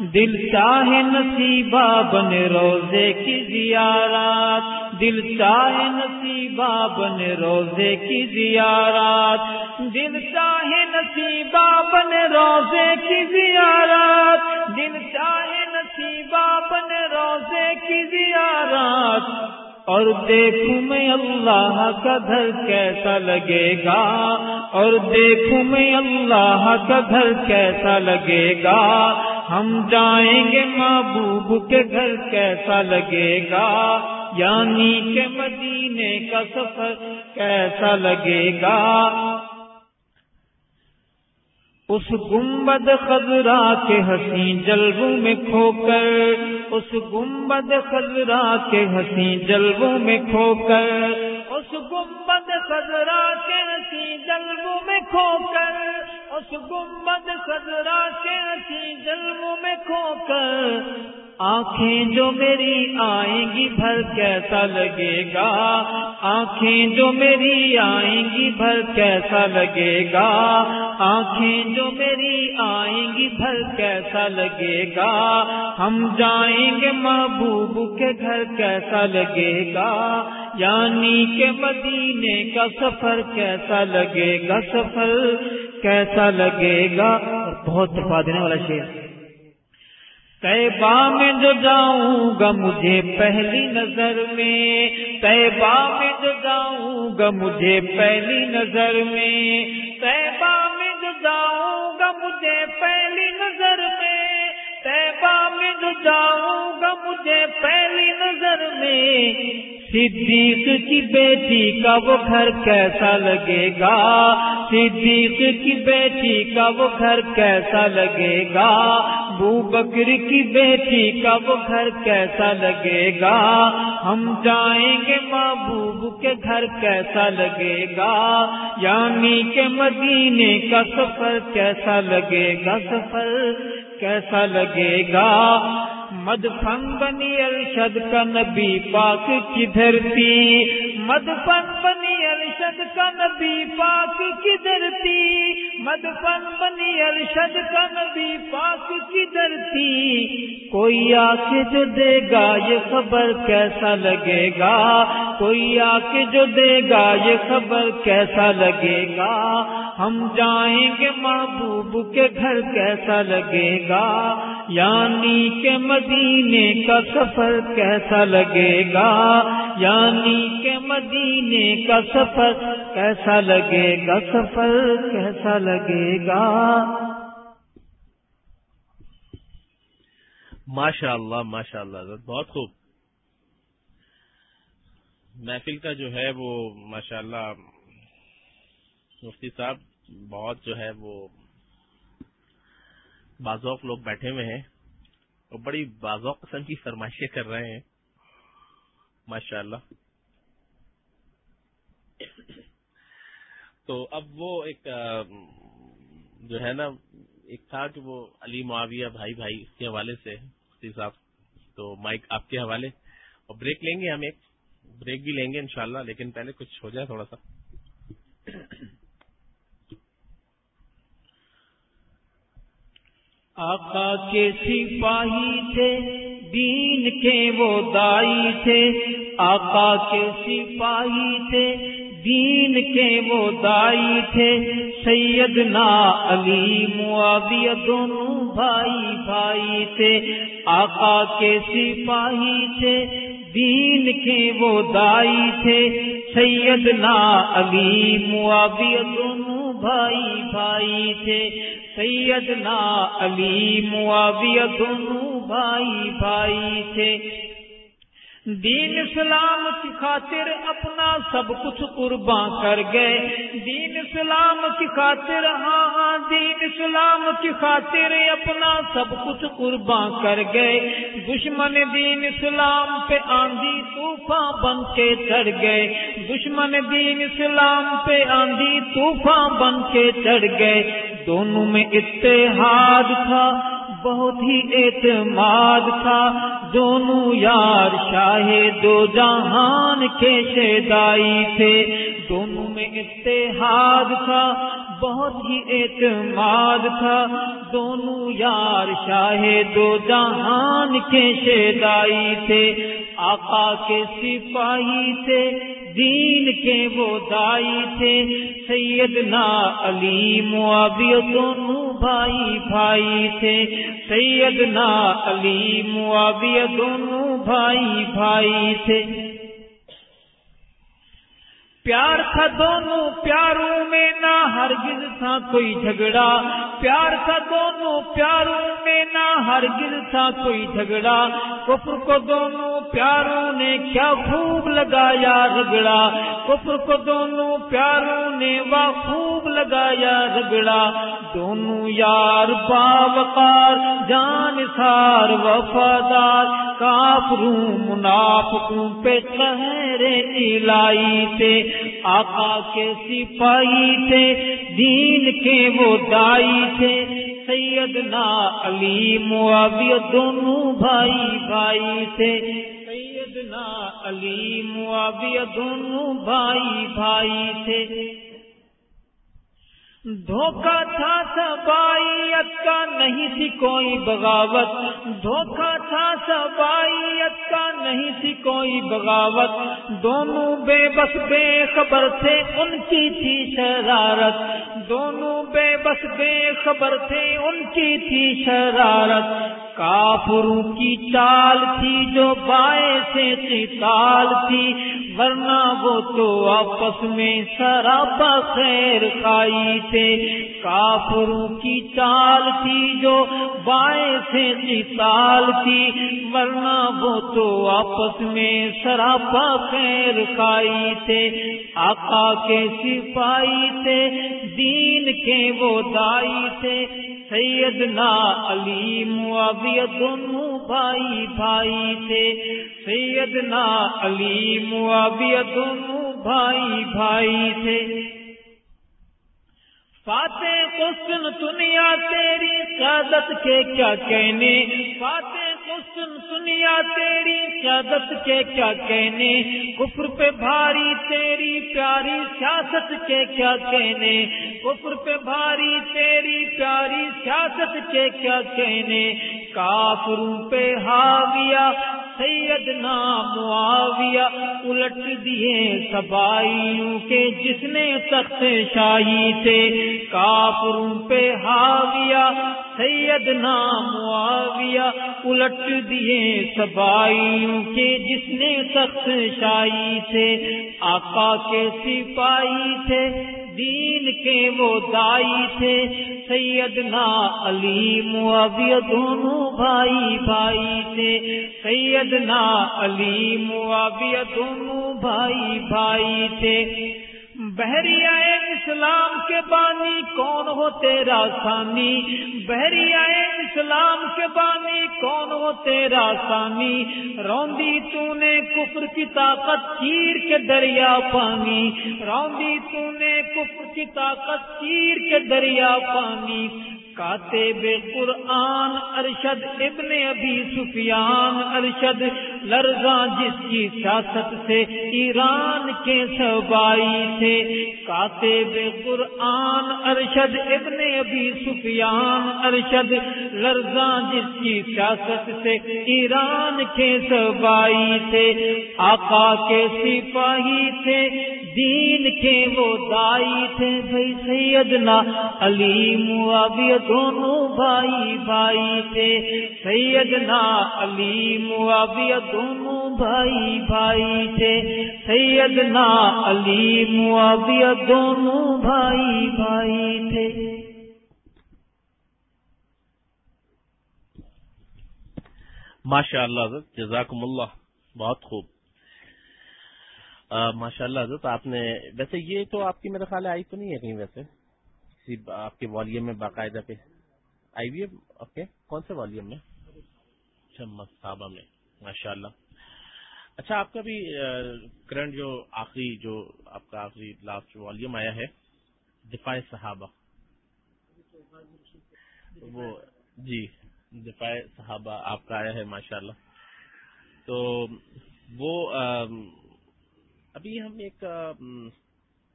دل چاہے نصیبہ بن روزے کی زیارات۔ دل چاہے نصیبہ بن روزے کی زیارات۔ دل چاہے نصیبہ بن روزے کی زیارات۔ دل چاہے نصیبہ بن روزے کی زیارات۔ اور دیکھوں میں اللہ کا گھر کیسا لگے گا۔ اور دیکھوں میں اللہ کا گھر کیسا لگے گا۔ ہم جائیں گے محبوب کے گھر کیسا لگے گا؟ یعنی کہ مدینے کا سفر کیسا لگے گا؟ اس گنبد خزرا کے حسین جلبوں میں کھو کر، اس گنبد خزرا کے حسین جلبوں میں کھو کر، اس گنبد خزرا کے حسین جلبوں میں کھو کر اس گنبد خزرا کے حسین جلبوں میں کھو کر آنکھیں جو میری آئیں گی بھر کیسا لگے گا؟ آنکھیں جو میری آئیں گی بھر کیسا لگے گا؟ آنکھیں جو میری آئیں گی بھر کیسا لگے گا؟ ہم جائیں گے محبوب کے گھر کیسا لگے گا؟ یعنی کہ مدینے کا سفر کیسا لگے گا سفر؟ کیسا لگے گا؟ بہت دفاع دینے والا شیر طیبہ میں جو جاؤں گا مجھے پہلی نظر میں۔ طیبہ میں جو جاؤں گا مجھے پہلی نظر میں۔ طیبہ میں جو جاؤں گا مجھے پہلی نظر میں۔ طیبہ میں جو جاؤں گا مجھے پہلی نظر میں۔ صدیق کی بیٹی کا وہ گھر کیسا لگے گا؟ صدیق کی بیٹی کا وہ گھر کیسا لگے گا؟ بو بکر کی بیٹی کا وہ گھر کیسا لگے گا؟ ہم جائیں گے محبوب کے گھر کیسا لگے گا؟ یعنی کہ مدینے کا سفر کیسا لگے گا؟ سفر کیسا لگے گا؟ مدفن بنی ارشد کا نبی پاک کی دھرتی۔ مدفن بنی ارشد کا نبی پاک کی دھرتی۔ مدفن بنی ارشد کا نبی پاک کی دھرتی۔ کوئی آ کے جو دے گا یہ خبر کیسا لگے گا؟ کوئی آ کے جو دے گا یہ خبر کیسا لگے گا؟ ہم جائیں گے محبوب کے گھر کیسا لگے گا؟ یعنی کہ مدینے کا سفر کیسا لگے گا؟ یعنی کہ مدینے کا سفر کیسا لگے گا؟ سفر کیسا لگے گا؟ ماشاء اللہ ماشاء اللہ بہت خوب۔ محفل کا جو ہے وہ ماشاء اللہ مفتی صاحب، بہت جو ہے وہ بازوق لوگ بیٹھے ہوئے ہیں اور بڑی بازوق قسم کی فرمائشیں کر رہے ہیں۔ ماشاء اللہ تو اب وہ ایک جو ہے نا، ایک تھا کہ وہ علی معاویہ بھائی بھائی اس کے حوالے سے صاحب، تو مائک آپ کے حوالے۔ اور بریک لیں گے ہم ایک، بریک بھی لیں گے انشاءاللہ، لیکن پہلے کچھ ہو جائے تھوڑا سا۔ آقا کے سپاہی تھے، دین کے وہ دائی تھے۔ آقا کے سپاہی تھے، دین کے وہ دائی تھے۔ سیدنا علی معاویہ دونوں بھائی بھائی تھے۔ آقا کے سپاہی تھے، دین کے وہ دائی تھے۔ سیدنا علی معاویہ دونوں بھائی بھائی تھے۔ سیدنا علی معاویہ دونوں بھائی بھائی تھے۔ دین اسلام کی خاطر اپنا سب کچھ قربان کر گئے۔ دین اسلام کی خاطر ہاں ہاں دین اسلام کی خاطر اپنا سب کچھ قربان کر گئے۔ دشمن دین اسلام پہ آندھی طوفان بن کے چڑھ گئے۔ دشمن دین اسلام پہ آندھی طوفان بن کے چڑھ گئے۔ دونوں میں اتحاد تھا، بہت ہی اعتماد تھا۔ دونوں یار شاہ دو جہان کے شیدائی تھے۔ دونوں میں اتحاد تھا، بہت ہی اعتماد تھا۔ دونوں یار شاہ دو جہان کے شیدائی تھے۔ آقا کے سپاہی تھے دین کے وہ دائی تھے۔ سیدنا علی معاویہ دونوں بھائی بھائی تھے۔ سیدنا علی معاویہ دونوں بھائی بھائی تھے۔ پیار تھا دونوں پیاروں میں، نہ ہرگز تھا کوئی جھگڑا۔ پیار تھا دونوں پیاروں میں، نہ ہرگز تھا کوئی جھگڑا۔ کفر کو دونوں پیاروں نے کیا خوب لگایا رگڑا۔ کفر کو دونوں پیاروں نے وہ خوب لگایا رگڑا۔ دونوں یار باوقار، جان سار وفادار۔ کافروں، منافقوں پہ چہرے لائی تھے۔ آقا کے سپاہی تھے، دین کے وہ دائی تھے۔ سیدنا علی معاویہ دونوں بھائی بھائی تھے۔ سیدنا علی معاویہ دونوں بھائی بھائی تھے۔ دھوکا تھا سبائیت کا، نہیں تھی کوئی بغاوت۔ دھوکا تھا سبائیت کا، نہیں تھی کوئی بغاوت۔ دونوں بے بس بے خبر تھے، ان کی تھی شرارت۔ دونوں بے بس بے خبر تھے، ان کی تھی شرارت۔ کافروں کی چال تھی جو بائیں سے تال تھی۔ ورنہ وہ تو آپس میں سراپا خیر کھائی تھے۔ کافروں کی چال تھی جو بائیں سے تال تھی ورنہ وہ تو آپس میں سراپا خیر کھائی تھے۔ آقا کے سپاہی تھے، دین کے وہ دائی تھے۔ سیدنا علی معاویہ دونوں بھائی بھائی تھے۔ سیدنا علی معاویہ دونوں بھائی بھائی تھے۔ فاتح حسن دنیا تیری قیادت کے کیا کہنے۔ فاتح حسن دنیا تیری قیادت کے کیا کہنے؟ کفر پہ بھاری تیری پیاری سیاست کے کیا کہنے؟ کفر پہ بھاری تیری پیاری سیاست کے کیا کہنے؟ کافروں پہ ہاویا سیدنا معاویہ الٹ دیے سبائیوں کے جس نے تخت شاہی تھے۔ کافروں پہ ہاویہ سیدنا معاویہ الٹ دیے سبائیوں کے جس نے تخت شاہی تھے آقا کے سپاہی تھے، دین کے وہ دائی تھے، سیدنا علی معاویہ دونوں بھائی بھائی تھے، سیدنا علی معاویہ دونوں بھائی بھائی تھے۔ بحریہ اسلام کے بانی کون ہو تیرا ثانی؟ بحریہ اسلام کے بانی کون ہو تیرا ثانی؟ روندی تو نے کفر کی طاقت چیر کے دریا پانی۔ روندی تو نے کفر کی طاقت چیر کے دریا پانی۔ کاتب قرآن ارشد ابن ابی سفیان ارشد، لرزاں جس کی سیاست سے ایران کے سبائی تھے کاتب قرآن ارشد ابن ابی سفیان ارشد، لرزاں جس کی سیاست سے ایران کے سبائی تھے آقا کے سپاہی تھے دین کے وہ دائی تھے بھائی سیدنا علی معاویہ دونوں بھائی بھائی تھے۔ سیدنا علی معاویہ دونوں بھائی بھائی تھے۔ سیدنا علی معاویہ دونوں بھائی بھائی تھے۔ ماشاء اللہ جزاکم اللہ، بہت خوب۔ ماشاء اللہ حضرت، آپ نے، ویسے یہ تو آپ کی میرا خیال آئی تو نہیں ہے کہیں ویسے؟ کسی آپ کے والیوم میں باقاعدہ پہ آئی ہوئی ہے اوکے کون سے والیوم میں؟ اچھا مصابہ میں ماشاء اللہ اچھا آپ کا بھی کرنٹ جو آخری، جو آپ کا آخری لاسٹ والیوم آیا ہے، دفاع صحابہ۔ وہ جی دفاع صحابہ آپ کا آیا ہے ماشاء اللہ تو وہ ابھی ہم ایک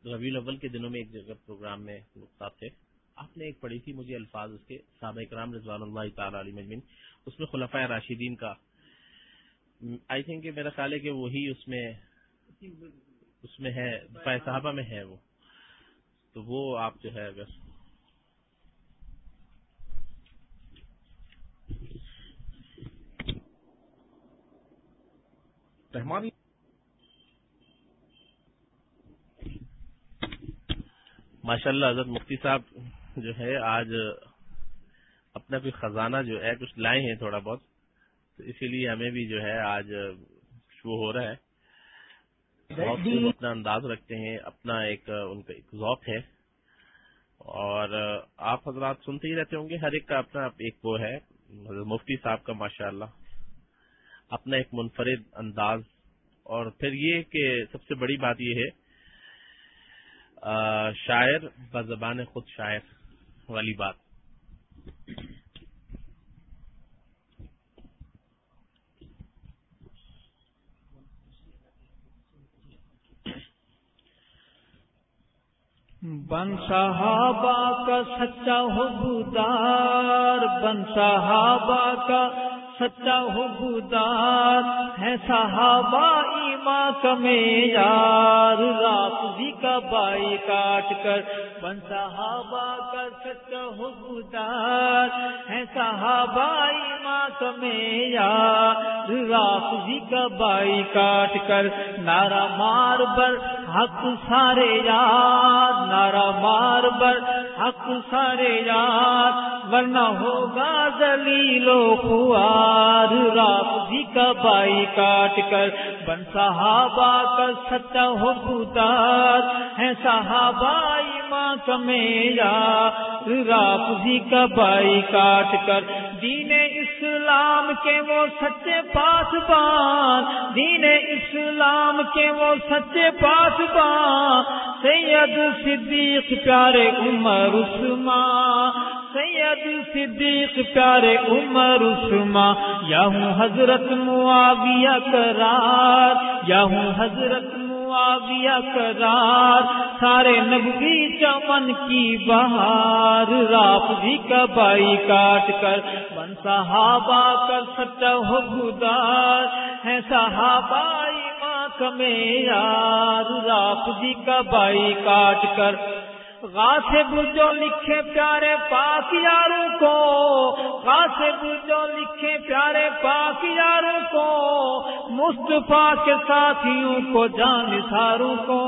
ربی الاول کے دنوں میں ایک جگہ پروگرام میں صاحب تھے آپ نے ایک پڑھی تھی مجھے الفاظ اس کے، صحابہ اکرام رضوان اللہ تعالی علی مجمین اس میں خلفۂ راشدین کا۔ آئی تھنک میرا خیال ہے کہ وہی اس میں اس میں ہے دفاع صحابہ میں ہے وہ۔ تو وہ آپ جو ہے اگر۔ رحمانی ماشاء اللہ حضرت مفتی صاحب جو ہے، آج اپنا بھی خزانہ جو ہے، کچھ لائے ہیں تھوڑا بہت۔ تو اسی لیے ہمیں بھی جو ہے، آج شو ہو رہا ہے۔ بہت اپنا انداز رکھتے ہیں، اپنا ایک ان کا ایک ذوق ہے۔ اور آپ حضرات سنتے ہی رہتے ہوں گے، ہر ایک کا اپنا ایک وہ ہے۔ مفتی صاحب کا ماشاء اللہ اپنا ایک منفرد انداز۔ اور پھر یہ کہ سب سے بڑی بات یہ ہے شاعر بزبان خود شاعر والی بات۔ بن صحابہ کا سچا ہو بن صحابہ کا سچا ہو بدار ہے صحابہ ماں کمے یار رات بھی کا بائی کاٹ کر بن صحابہ کا سچا ہو بدار ہے صحابہ ایما یار رات بھی کا بائی کاٹ کر نارا مار بر حق سارے یار نارا مار بر حق سارے یار ورنہ ہوگا دلیلو خوار۔ رات بھی کا بائی کاٹ کر بن صحابہ کا سچا ہو بودار ہے صحابہ ماں کمیرا راپ کا بائی کاٹ کر۔ دین اسلام کے وہ سچے پاسبان، دین اسلام کے وہ سچے پاسبان۔ سید صدیق پیارے عمر عثمان، سید صدیق پیارے عمر عثمان۔ یا ہوں حضرت معاویہ کرار یا ہوں حضرت معاویہ کرار سارے نبوی چمن کی بہار، راپ بھی کبائی کاٹ کر بن صحابہ کر سچا ہو گدار ہے صحابہ ماں کمے یار، راپ بھی کبائی کاٹ کر۔ غاصب جو لکھے پیارے پاک یاروں کو، غاصب جو لکھے پیارے پاک یاروں کو، مصطفیٰ کے ساتھیوں کو جان ساروں کو،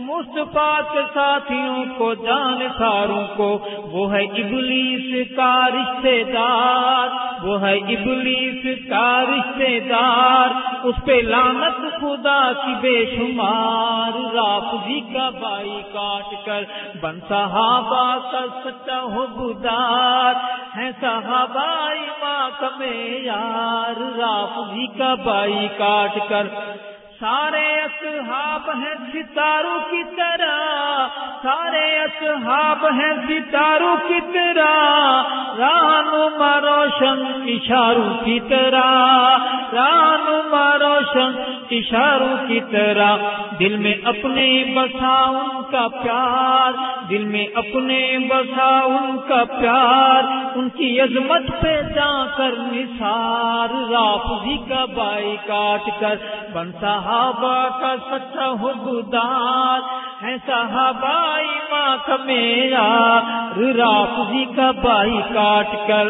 مصطفیٰ کے ساتھیوں کو جان ساروں کو۔ وہ ہے ابلیس کا رشتے دار، وہ ہے ابلیس کا رشتے دار۔ اس پہ لانت خدا کی بے شمار راپ جی کا بائی کاٹ کر بن صحابہ کا سچا ہو بدار ہے صحابہ ماں کمیں یار راپ جی کا بائی کاٹ کر سارے اصحاب ہیں ستاروں کی طرح، سارے اصحاب ہیں ستاروں کی طرح رانو روشن اشاروں کی طرح رانو روشن اشاروں کی طرح، دل میں اپنے بسا ان کا پیار، دل میں اپنے بسا ان کا پیار، ان کی عظمت پہ جا کر نثار، رافضی کا بائی کاٹ کر، بنتا صحابہ کا سچا حدودار ہے صحابہ ماں کا میرا راپ کا بائی کاٹ کر۔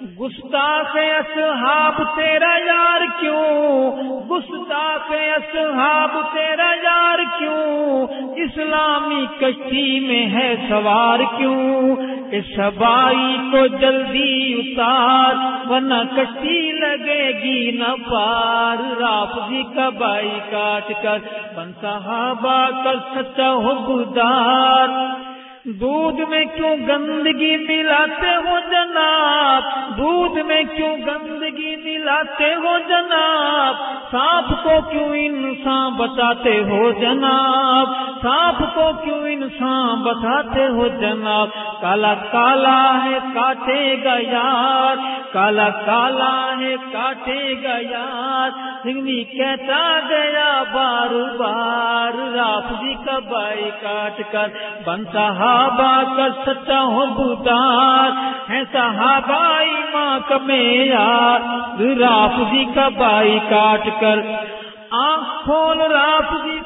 گستاخ اصحاب تیرا یار کیوں؟ گستاخ اصحاب تیرا یار کیوں؟ اسلامی کشتی میں ہے سوار کیوں؟ اس سبائی کو جلدی اتار، ورنہ کشتی لگے گی نہ پار۔ راپ جی کا بائی کاٹ کر، بن صحابہ کر سچا ہو دودھ میں کیوں گندگی ملاتے ہو جناب؟ دودھ میں کیوں گندگی ملاتے ہو جناب؟ سانپ کو کیوں انسان بتاتے ہو جناب؟ سانپ کو کیوں انسان بتاتے ہو جناب؟ کالا کالا ہے، کاٹے گا یار، کالا کالا ہے، کاٹے گا یار۔ سنگنی کہتا گیا بار بار راپ جی کا بائی کاٹ کر۔ بنتا صحابہ کا سچا ہو بودار ہے صحابہ ماں کا میار راپ جی کا بائی کاٹ کر۔ آنکھ کھول راپ جی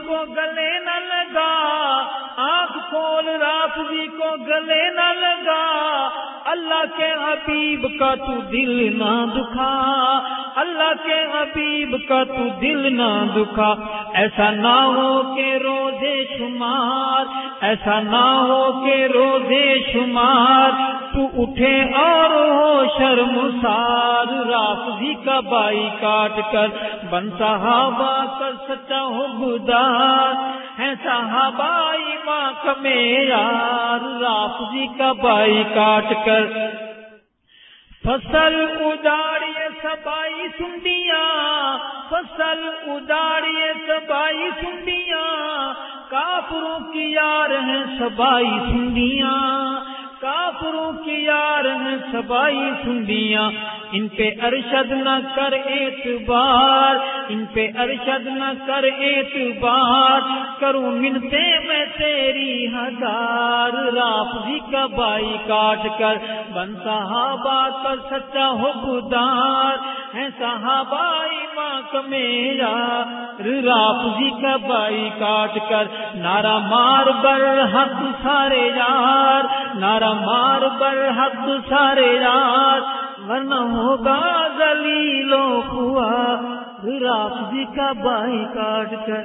کھول رافضی کو گلے نہ لگا۔ اللہ کے حبیب کا تو دل نہ دکھا۔ اللہ کے حبیب کا تو دل نہ دکھا۔ ایسا نہ ہو کہ روزے شمار، ایسا نہ ہو کہ روزے شمار۔ تو اٹھے اور ہو شرم سار جی کا بائی کاٹ کر، بن صحابہ کر سچا ہو گدار ہے صحابائی ماں کا میرا جی کا بائی کاٹ کر۔ فصل اجاڑیے سبائی سنڈیاں، فصل اجاڑیے سبائی سنڈیاں، کافروں کی یار ہیں سبائی سنڈیاں۔ کافروں کی یار ہیں سبائی سنڈیاں ان پہ ارشد نہ کر اعتبار، ان پہ ارشد نہ کر اعتبار۔ کروں منتے میں تیری ہزار راپ جی کا بائی کاٹ کر۔ بن صحابہ کر سچا ہو بدار ہے صحابائی ماں کا میرا۔ راپ جی کا بائی کاٹ کر۔ نارا مار بر حق سارے یار نارا مار بر حق سارے یار ورنہ ہوگا دلیلوں ہوا جی کا بائی کاٹ کر۔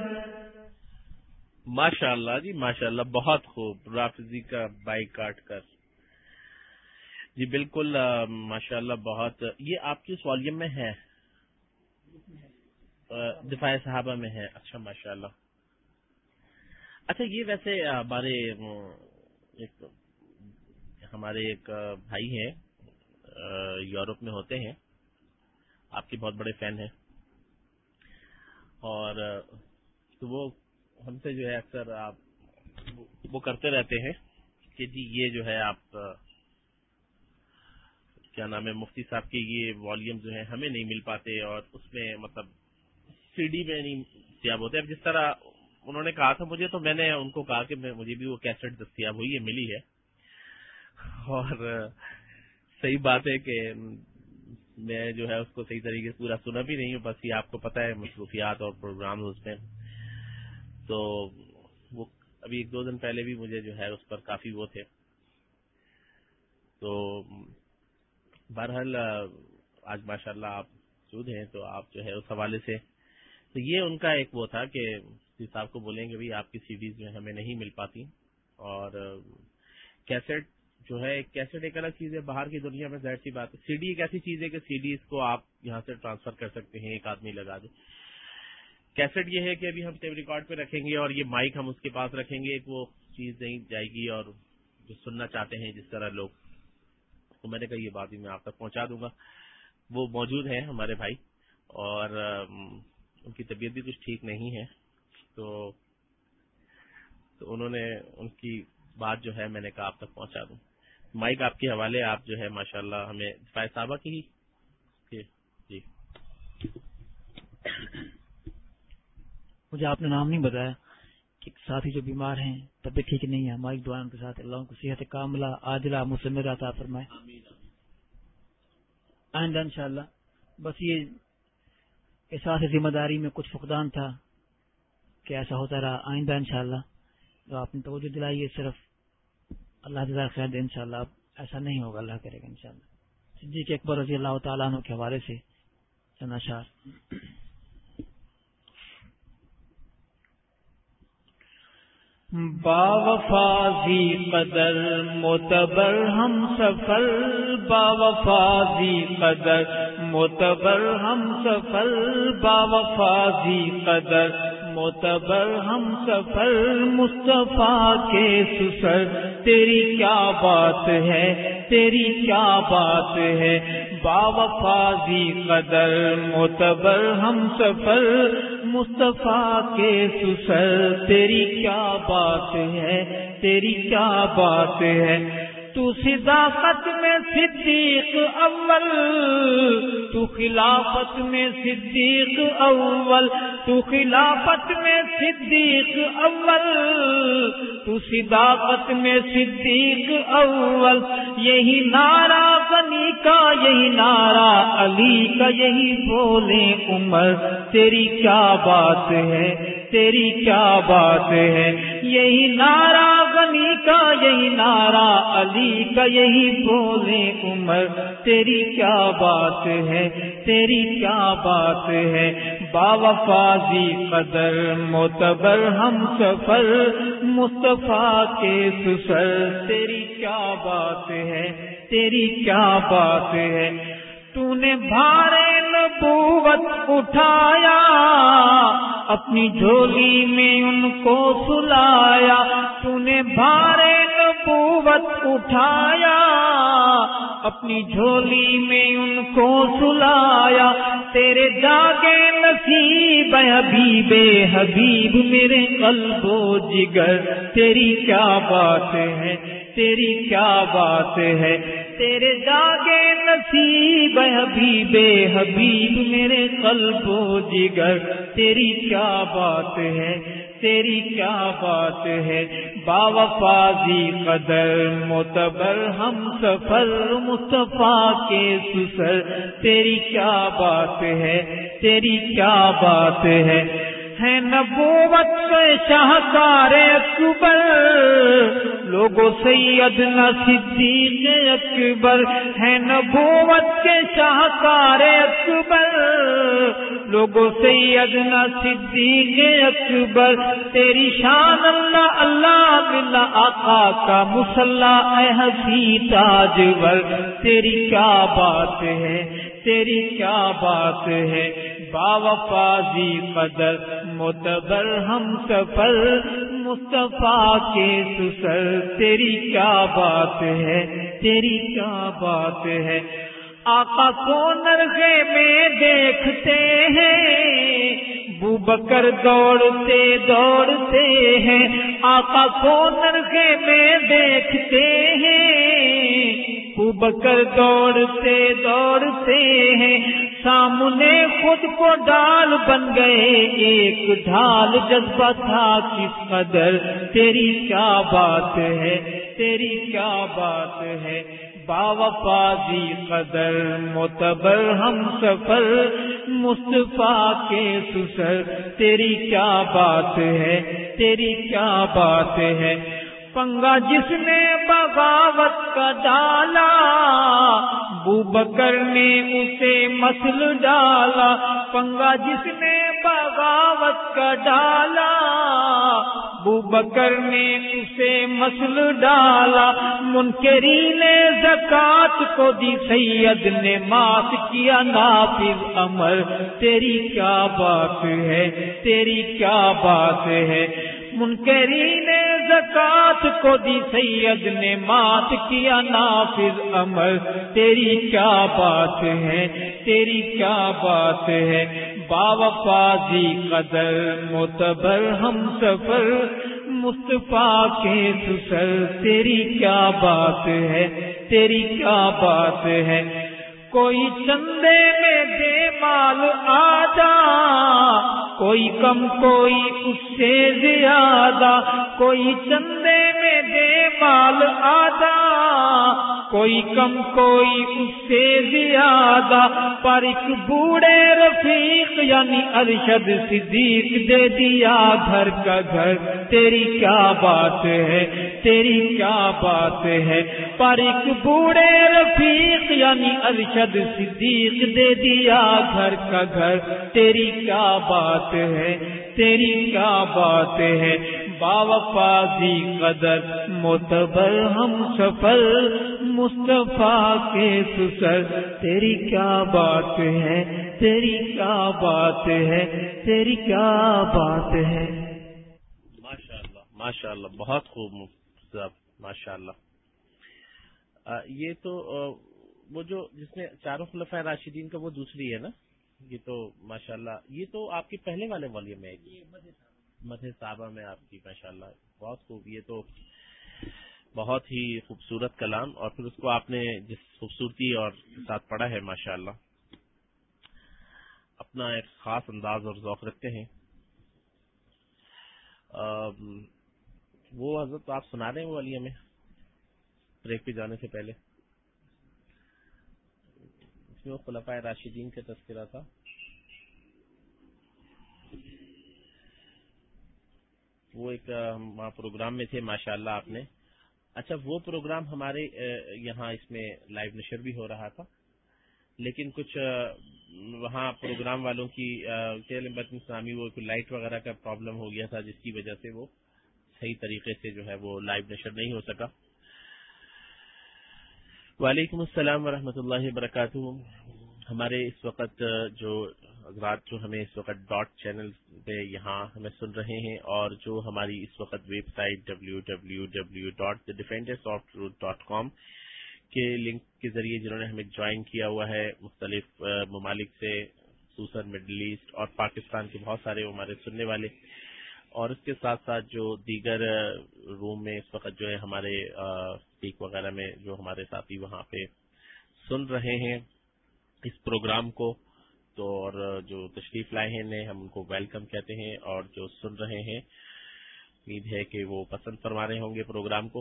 ماشاء اللہ جی ماشاء اللہ بہت خوب۔ رافضی کا بائی کاٹ کر۔ جی بالکل ماشاء اللہ بہت۔ یہ آپ کی والیوم میں ہے۔ دفاع صحابہ میں ہے۔ اچھا ماشاء اللہ اچھا یہ ویسے ہمارے ایک ہمارے ایک بھائی ہیں یورپ میں ہوتے ہیں۔ آپ کے بہت بڑے فین ہیں۔ اور تو وہ ہم سے جو ہے اکثر آپ، وہ کرتے رہتے ہیں کہ جی یہ جو ہے آپ کیا نام ہے، مفتی صاحب کے یہ والیوم جو ہے ہمیں نہیں مل پاتے اور اس میں مطلب سی ڈی میں نہیں دستیاب ہوتے۔ اب جس طرح انہوں نے کہا تھا مجھے، تو میں نے ان کو کہا کہ مجھے بھی وہ کیسٹ دستیاب ہوئی ہے، ملی ہے۔ اور صحیح بات ہے کہ میں جو ہے اس کو صحیح طریقے سے پورا سنا بھی نہیں ہوں، بس یہ آپ کو پتا ہے، مصروفیات اور پروگرام اس میں۔ تو وہ ابھی ایک دو دن پہلے بھی مجھے جو ہے اس پر کافی وہ تھے۔ تو بہرحال، آج ماشاء اللہ آپ سود ہیں، تو آپ جو ہے اس حوالے سے۔ تو یہ ان کا ایک وہ تھا کہ جی صاحب کو بولیں گے، بھائی آپ کی سیڈیز جو ہمیں نہیں مل پاتی اور کیسٹ جو ہے کیسٹ، ایک الگ چیز ہے، باہر کی دنیا میں ظاہر سی بات ہے۔ سی ڈی ایک ایسی چیز ہے کہ سی ڈی اس کو آپ یہاں سے ٹرانسفر کر سکتے ہیں، ایک آدمی لگا دے۔ کیسٹ یہ ہے کہ ابھی ہم ٹیپ ریکارڈ پہ رکھیں گے اور یہ مائک ہم اس کے پاس رکھیں گے، ایک وہ چیز نہیں جائے گی اور جو سننا چاہتے ہیں، جس طرح لوگ تو میں نے کہا یہ بات بھی میں آپ تک پہنچا دوں گا۔ وہ موجود ہیں ہمارے بھائی اور ان کی طبیعت بھی کچھ ٹھیک نہیں ہے۔ تو انہوں نے ان کی بات جو ہے میں نے کہا آپ تک پہنچا دوں۔ مائک آپ کے حوالے، آپ جو ہے ماشاء اللہ ہمیں فائد صاحبہ کی ہی جی۔ مجھے آپ نے نام نہیں بتایا کہ ساتھی جو بیمار ہیں، طبیعت ٹھیک نہیں ہے مائک دعان کے ساتھ، اللہ کو صحت کاملہ، عادلہ مسمر عطا فرمائے۔ آئندہ ان شاء اللہ بس یہ احساس ذمہ داری میں کچھ فقدان تھا کہ ایسا ہوتا رہا۔ آئندہ انشاءاللہ تو آپ نے توجہ دلائی ہے صرف اللہ جزا خیر دے، انشاءاللہ اب ایسا نہیں ہوگا، اللہ کرے گا انشاءاللہ۔ صدیق اکبر رضی اللہ تعالیٰ عنہ کے حوالے سے با وفاظی قدر متبر ہم سفر۔ با قدر متبر ہم سفر۔ با قدر متبر ہم سفر مصطفیٰ کے سسر تیری کیا بات ہے؟ تیری کیا بات ہے؟ باوفادی قدر متبر ہم سفر مصطفیٰ کے سسر تیری کیا بات ہے؟ تیری کیا بات ہے؟ تو صداقت میں صدیق اول، تو خلافت میں صدیق اول، تو خلافت میں صدیق اول، تو صداقت میں صدیق اول۔ یہی نعرہ غنی کا، یہی نعرہ علی کا، یہی بولے عمر، تیری کیا بات ہے؟ تیری کیا بات ہے؟ یہی نعرہ غنی کا، یہی نعرہ علی کا، یہی بولے عمر، تیری کیا بات ہے؟ تیری کیا بات ہے؟ باوفاظی قدر معتبر ہم سفر، مصطفیٰ کے سسر تیری کیا بات ہے؟ تیری کیا بات ہے؟ تو نے بھارے نبوت اٹھایا اپنی جھولی میں ان کو سلایا۔ تو نے بھارے نبوت اٹھایا۔ اپنی جھولی میں ان کو سلایا۔ تیرے جاگے نصیب حبیب حبیب میرے قلب و جگر۔ تیری کیا بات ہے تیری کیا بات ہے تیرے جاگے نصیب حبیب حبیب، میرے قلب و جگر، تیری کیا بات ہے، تیری کیا بات ہے؟ باوفاظی قدر متبر ہم سفر، مصطفیٰ کے سسر، تیری کیا بات ہے، تیری کیا بات ہے؟ ہے نبوت کے شاہکار اکبر لوگو سید نہ صدیق اکبر ہے نبوت کے شاہکار اکبر لوگو سید نہ صدیق اکبر، تیری شان اللہ اللہ بلا آقا کا مسلح اے حسی تاجور، تیری کیا بات ہے، تیری کیا بات ہے باوفاظی قدر، متبر ہم سفر، مصطفیٰ کے سسر، تیری کیا بات ہے، تیری کیا بات ہے؟ آقا کو نرغے میں دیکھتے ہیں بو بکر دوڑتے دوڑتے ہیں۔ آقا کو نرغے میں دیکھتے ہیں بو بکر دوڑتے دوڑتے ہیں۔ سامنے خود کو ڈال بن گئے، ایک ڈھال جذبہ تھا کس قدر۔ تیری کیا بات ہے، تیری کیا بات ہے۔ باوفاظی قدر، متبر ہم سفر، مصطفیٰ کے سسر۔ تیری کیا بات ہے، تیری کیا بات ہے۔ پنگا جس نے بغاوت کا ڈالا، بو بکر نے اسے مسل ڈالا۔ پنگا جس نے بغاوت کا ڈالا بو بکر نے اسے مسل ڈالا۔ منکری نے زکات کو دی، سید نے مات کیا۔ نافذ امر، تیری کیا بات ہے؟ تیری کیا بات ہے؟ منکری نے زکات کو دی، سید نے مات کیا۔ نافذ امر، تیری کیا بات ہے؟ تیری کیا بات ہے؟ باوفاظی قدر متبر ہم سفر، مصطفیٰ کے سسر، تیری کیا بات ہے، تیری کیا بات ہے؟ کوئی چندے میں دے مال آجا، کوئی کم، کوئی اس سے زیادہ، کوئی چندے میں دے مال آجا کوئی کم، کوئی اس سے زیادہ، پر ایک بوڑھے رفیق یعنی ارشد صدیق دے دیا گھر کا گھر۔ تیری کیا بات ہے؟ تیری کیا بات ہے؟ پر ایک بوڑھے رفیق یعنی ارشد صدیق دے دیا گھر کا گھر۔ تیری کیا بات ہے؟ تیری کیا بات ہے؟ باوفازی قدر متبر ہم سفر مصطفیٰ کے سسر۔ تیری کیا بات ہے تیری کیا بات ہے تیری کیا بات ہے۔ ماشاء اللہ ماشاء اللہ بہت خوب ماشاء اللہ یہ تو وہ جو جس نے چاروں خلفۂ راشدین کا وہ دوسری ہے نا؟ یہ تو ماشاء اللہ یہ تو آپ کے پہلے والے والیوم میں مدح صاحبہ میں آپ کی ماشاء اللہ بہت خوب۔ یہ تو بہت ہی خوبصورت کلام اور پھر اس کو آپ نے جس خوبصورتی اور ساتھ پڑھا ہے ماشاء اللہ اپنا ایک خاص انداز اور ذوق رکھتے ہیں۔ وہ حضرت آپ سنا رہے ہیں وہ علی میں، بریک پہ جانے سے پہلے۔ اس میں خلفۂ راشدین کا تذکرہ تھا۔ وہ ایک وہاں پروگرام میں تھے ماشاء اللہ آپ نے۔ اچھا وہ پروگرام ہمارے یہاں اس میں لائیو نشر بھی ہو رہا تھا۔ لیکن کچھ وہاں پروگرام والوں کی اسلامی وہ لائٹ وغیرہ کا پرابلم ہو گیا تھا، جس کی وجہ سے وہ صحیح طریقے سے جو ہے وہ لائیو نشر نہیں ہو سکا۔ وعلیکم السلام ورحمۃ اللہ وبرکاتہ۔ ہمارے اس وقت جو حضرات جو ہمیں اس وقت ڈاٹ چینل پہ یہاں ہمیں سن رہے ہیں اور جو ہماری اس وقت website W W W dot defender dot com کے لنک کے ذریعے جنہوں نے ہمیں جوائن کیا ہوا ہے، مختلف ممالک سے، خصوصاً مڈل ایسٹ اور پاکستان کے بہت سارے ہمارے سننے والے اور اس کے ساتھ ساتھ جو دیگر روم میں اس وقت جو ہے ہمارے پیک وغیرہ میں جو ہمارے ساتھی وہاں پہ سن رہے ہیں اس پروگرام کو تو اور جو تشریف لائے ہیں ہم ان کو ویلکم کہتے ہیں اور جو سن رہے ہیں، امید ہے کہ وہ پسند فرما رہے ہوں گے پروگرام کو۔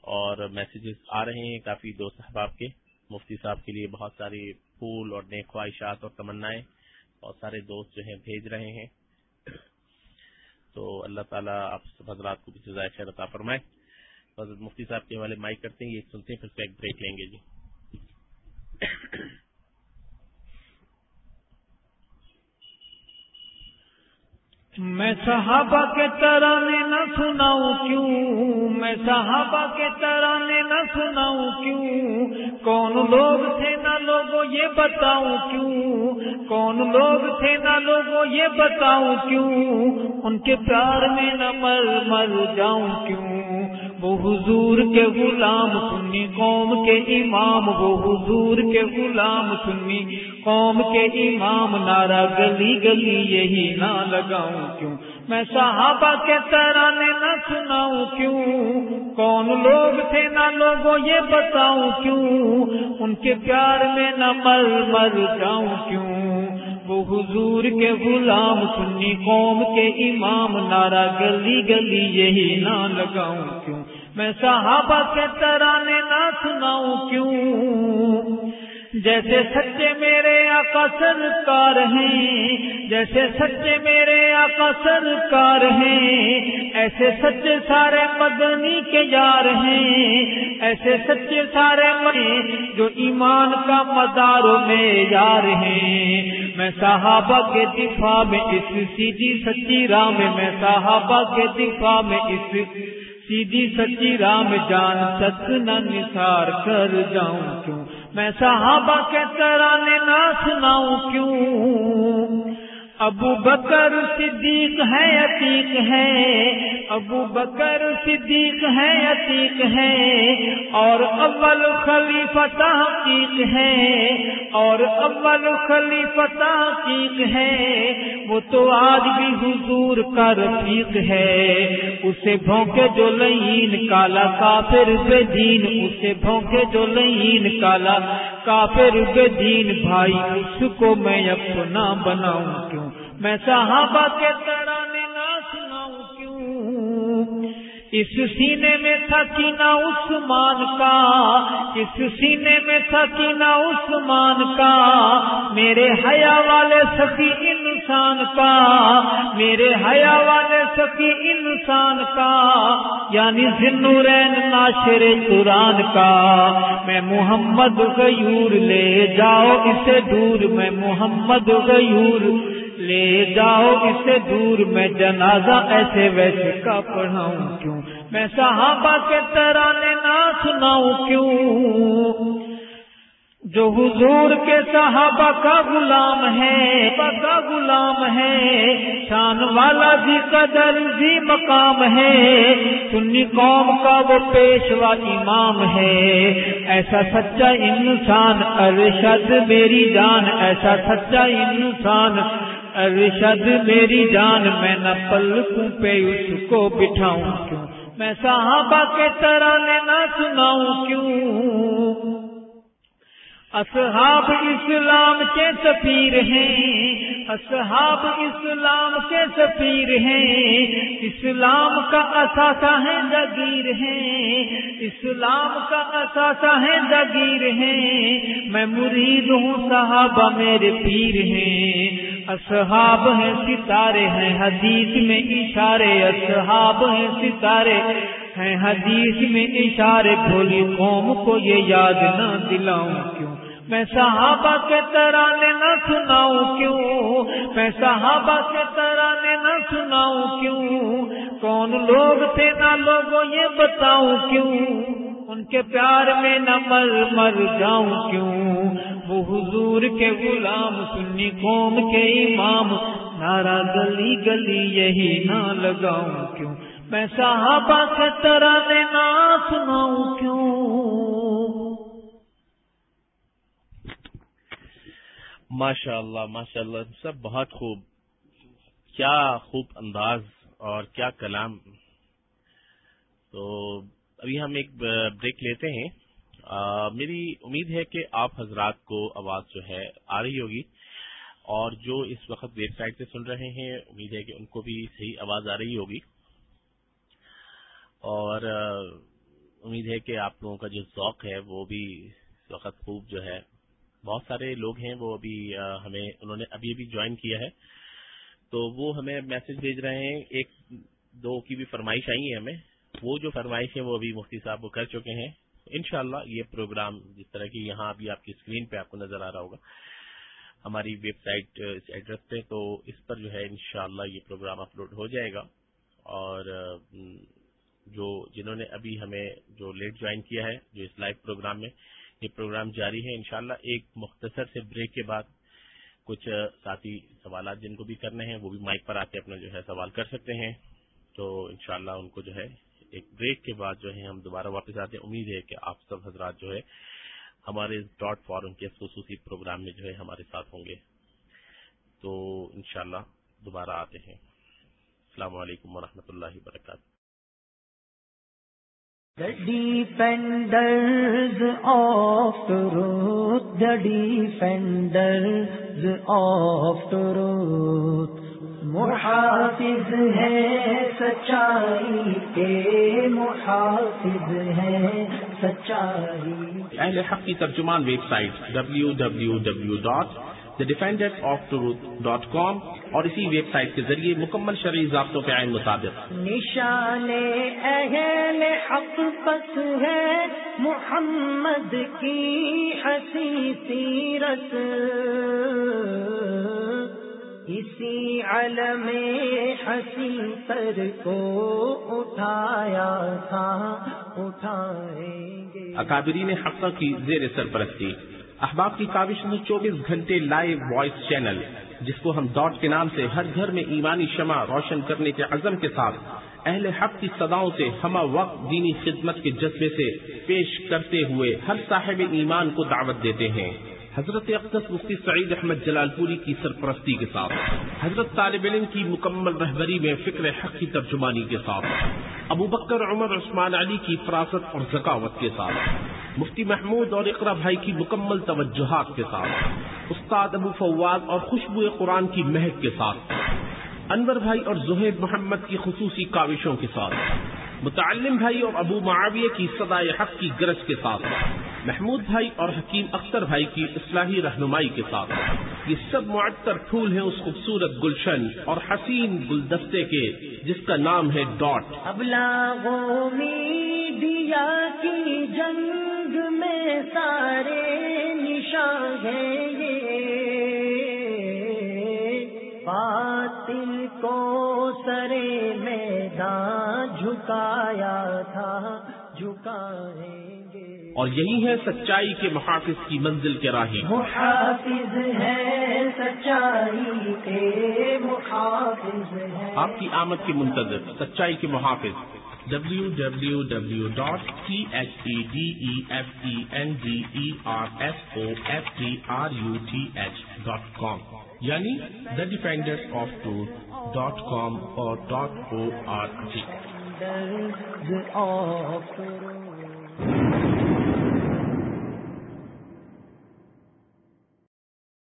اور میسیجز آ رہے ہیں کافی دوست احباب کے۔ مفتی صاحب کے لیے بہت ساری پھول اور نیک خواہشات اور تمنائیں بہت سارے دوست جو ہیں بھیج رہے ہیں۔ تو اللہ تعالیٰ آپ حضرات کو بھی سزائے خیر عطا فرمائے۔ مفتی صاحب کے والے مائک کرتے ہیں، یہ سنتے ہیں، پھر ایک بریک لیں گے۔ جی۔ میں صحابہ کے ترانے نہ سناؤں کیوں؟ میں صحابہ کے ترانے نہ سناؤں کیوں؟ کون لوگ تھے نہ لوگوں یہ بتاؤں کیوں؟ کون لوگ تھے نہ لوگوں یہ بتاؤں کیوں؟ ان کے پیار میں نہ مر مر جاؤں کیوں؟ وہ حضور کے غلام سنی، قوم کے امام وہ حضور کے غلام سنی، قوم کے امام نارا گلی گلی یہی نہ لگاؤں کیوں؟ میں صحابہ کے ترانے نہ سناؤں کیوں؟ کون لوگ تھے نہ لوگوں یہ بتاؤں کیوں؟ ان کے پیار میں نہ مر مر جاؤں کیوں؟ وہ حضور کے غلام سنی، قوم کے امام نارا گلی گلی یہی نہ لگاؤں کیوں؟ میں صحابہ کے ترانے نہ سناؤں کیوں؟ جیسے سچے میرے آقا سرکار ہیں، جیسے سچے میرے آقا سرکار ہیں، ایسے سچے سارے مدنی کے جار ہیں، ایسے سچے سارے مدنی جو ایمان کا مدار میں یار ہیں۔ میں صحابہ کے دفاع میں اس سیدھی سچی راہ میں میں صحابہ کے دفاع میں اس سیدھی سچی رام جان سچ نہ نثار کر جاؤں کیوں؟ میں صحابہ کے ترانے نہ سناؤں کیوں؟ ابو بکر صدیق ہے، عتیق ہے۔ ابو بکر صدیق ہے، عتیق ہے۔ اور اول خلیفہ تحقیق ہے۔ اور اول خلیفہ تحقیق ہے۔ وہ تو آج بھی حضور کا رفیق ہے۔ اسے بھونکے جو لین کالا کافر بے دین، اسے بھونکے جو لین کالا کافر بے دین۔ بھائی، اس کو میں اپنا بناؤں کیوں؟ میں صحابہ کے ترانے نہ سناؤں کیوں؟ اس سینے میں تھا کینا عثمان کا، اس سینے میں تھا کینا عثمان کا، میرے حیا والے سخی انسان کا، میرے حیا والے سخی انسان کا یعنی ذنورین ناشر قرآن کا، میں محمد غیور لے جاؤ اسے دور، میں محمد غیور لے جاؤ اسے دور میں جنازہ ایسے ویسے کا پڑھاؤں کیوں؟ میں صحابہ کے ترانے نہ سناؤں کیوں؟ جو حضور کے صحابہ کا غلام ہے کا غلام ہے، شان والا بھی قدر، بھی مقام ہے۔ سنی قوم کا وہ پیشوا امام ہے۔ ایسا سچا انسان ارشد میری جان، ایسا سچا انسان ارشد، میری جان میں نہ پلکوں پہ اس کو بٹھاؤں کیوں؟ میں صحابہ کے طرح نہ سناؤں کیوں؟ اصحاب اسلام کے سفیر ہیں، اصحاب اسلام کے سفیر ہیں، اسلام کا اثاثہ ہے جگیر ہیں، اسلام کا اثاثہ ہے جگیر ہیں، میں مرید ہوں صحابہ میرے پیر ہیں۔ اصحاب ہیں ستارے ہیں، حدیث میں اشارے، اصحاب ہیں ستارے ہیں، حدیث میں اشارے بھولی قوم کو یہ یاد نہ دلاؤں کیوں؟ میں صحابہ کے ترانے نہ سناؤں کیوں؟ میں صحابہ کے ترانے نہ سناؤں کیوں؟ کون لوگ تھے نہ لوگوں یہ بتاؤں کیوں؟ ان کے پیار میں نہ مر مر جاؤں کیوں؟ وہ حضور کے غلام سنی قوم کے امام نارا گلی گلی یہی نہ لگاؤں کیوں؟ میں صحابہ کے ترانے نہ سناؤں کیوں؟ ماشاء اللہ ماشاء اللہ سب بہت خوب۔ کیا خوب انداز اور کیا کلام۔ تو ابھی ہم ایک بریک لیتے ہیں۔ آ, میری امید ہے کہ آپ حضرات کو آواز جو ہے آ رہی ہوگی۔ اور جو اس وقت ویب سائٹ سے سن رہے ہیں امید ہے کہ ان کو بھی صحیح آواز آ رہی ہوگی۔ اور امید ہے کہ آپ لوگوں کا جو ذوق ہے وہ بھی اس وقت خوب جو ہے بہت سارے لوگ ہیں وہ ابھی ہمیں انہوں نے ابھی ابھی جوائن کیا ہے۔ تو وہ ہمیں میسج بھیج رہے ہیں۔ ایک دو کی بھی فرمائش آئی ہے ہمیں۔ وہ جو فرمائش ہے وہ ابھی مفتی صاحب وہ کر چکے ہیں۔ انشاءاللہ یہ پروگرام جس طرح کی یہاں ابھی آپ کی اسکرین پہ آپ کو نظر آ رہا ہوگا۔ ہماری ویب سائٹ اس ایڈریس پہ، تو اس پر جو ہے انشاءاللہ یہ پروگرام اپلوڈ ہو جائے گا۔ اور جو جنہوں نے ابھی ہمیں جو لیٹ جوائن کیا ہے، جو اس لائیو پروگرام میں یہ پروگرام جاری ہے، انشاءاللہ ایک مختصر سے بریک کے بعد کچھ ساتھی سوالات جن کو بھی کرنے ہیں، وہ بھی مائک پر آ کے اپنا جو ہے سوال کر سکتے ہیں۔ تو انشاءاللہ ان کو جو ہے ایک بریک کے بعد جو ہے ہم دوبارہ واپس آتے ہیں۔ امید ہے کہ آپ سب حضرات جو ہے ہمارے ڈاٹ فارم کے خصوصی پروگرام میں جو ہے ہمارے ساتھ ہوں گے۔ تو انشاءاللہ دوبارہ آتے ہیں۔ السلام علیکم ورحمۃ اللہ وبرکاتہ۔ The defenders of truth, the defenders of truth. محافظ ہے سچائی کے محافظ ہے سچائی اہل حق کی ترجمان website www. The defender of truth dot com اور اسی ویب سائٹ کے ذریعے مکمل شرعی ضابطوں کے عین مطابق نشان اہل حق پس ہے محمد کی ہنسی سیرت اسی علم ہنسی پر کو اٹھایا تھا، اٹھائیں گے۔ اکابرین حقہ کی زیر سرپرستی۔ احباب کی کاوش میں چوبیس گھنٹے لائیو وائس چینل، جس کو ہم ڈاٹ کے نام سے ہر گھر میں ایمانی شمع روشن کرنے کے عزم کے ساتھ اہل حق کی صداؤں سے ہمہ وقت دینی خدمت کے جذبے سے پیش کرتے ہوئے ہر صاحب ایمان کو دعوت دیتے ہیں۔ حضرت اقدس مفتی سعید احمد جلال پوری کی سرپرستی کے ساتھ، حضرت طالب علم کی مکمل رہبری میں فکر حق کی ترجمانی کے ساتھ، ابو بکر عمر عثمان علی کی فراست اور ذکاوت کے ساتھ، مفتی محمود اور اقرا بھائی کی مکمل توجہات کے ساتھ، استاد ابو فواد اور خوشبو قرآن کی مہک کے ساتھ، انور بھائی اور زہیب محمد کی خصوصی کاوشوں کے ساتھ متعلم بھائی اور ابو معاویہ کی صدائے حق کی گرج کے ساتھ۔ محمود بھائی اور حکیم اختر بھائی کی اصلاحی رہنمائی کے ساتھ۔ یہ سب معطر پھول ہیں اس خوبصورت گلشن اور حسین گلدستے کے، جس کا نام ہے ڈاٹ۔ دیا کی جنگ میں سارے نشان ہیں یہ۔ باطل کو سرے میدان جھکایا تھا جھکائیں گے۔ اور یہی ہے سچائی کے محافظ کی منزل کے راہی۔ محافظ ہے سچائی کے محافظ ہے۔ آپ کی آمد کے منتظر سچائی کے محافظ۔ www.thedefinderersoftrut.com یعنی the defender of tour dot com اور ڈاٹ او آر جی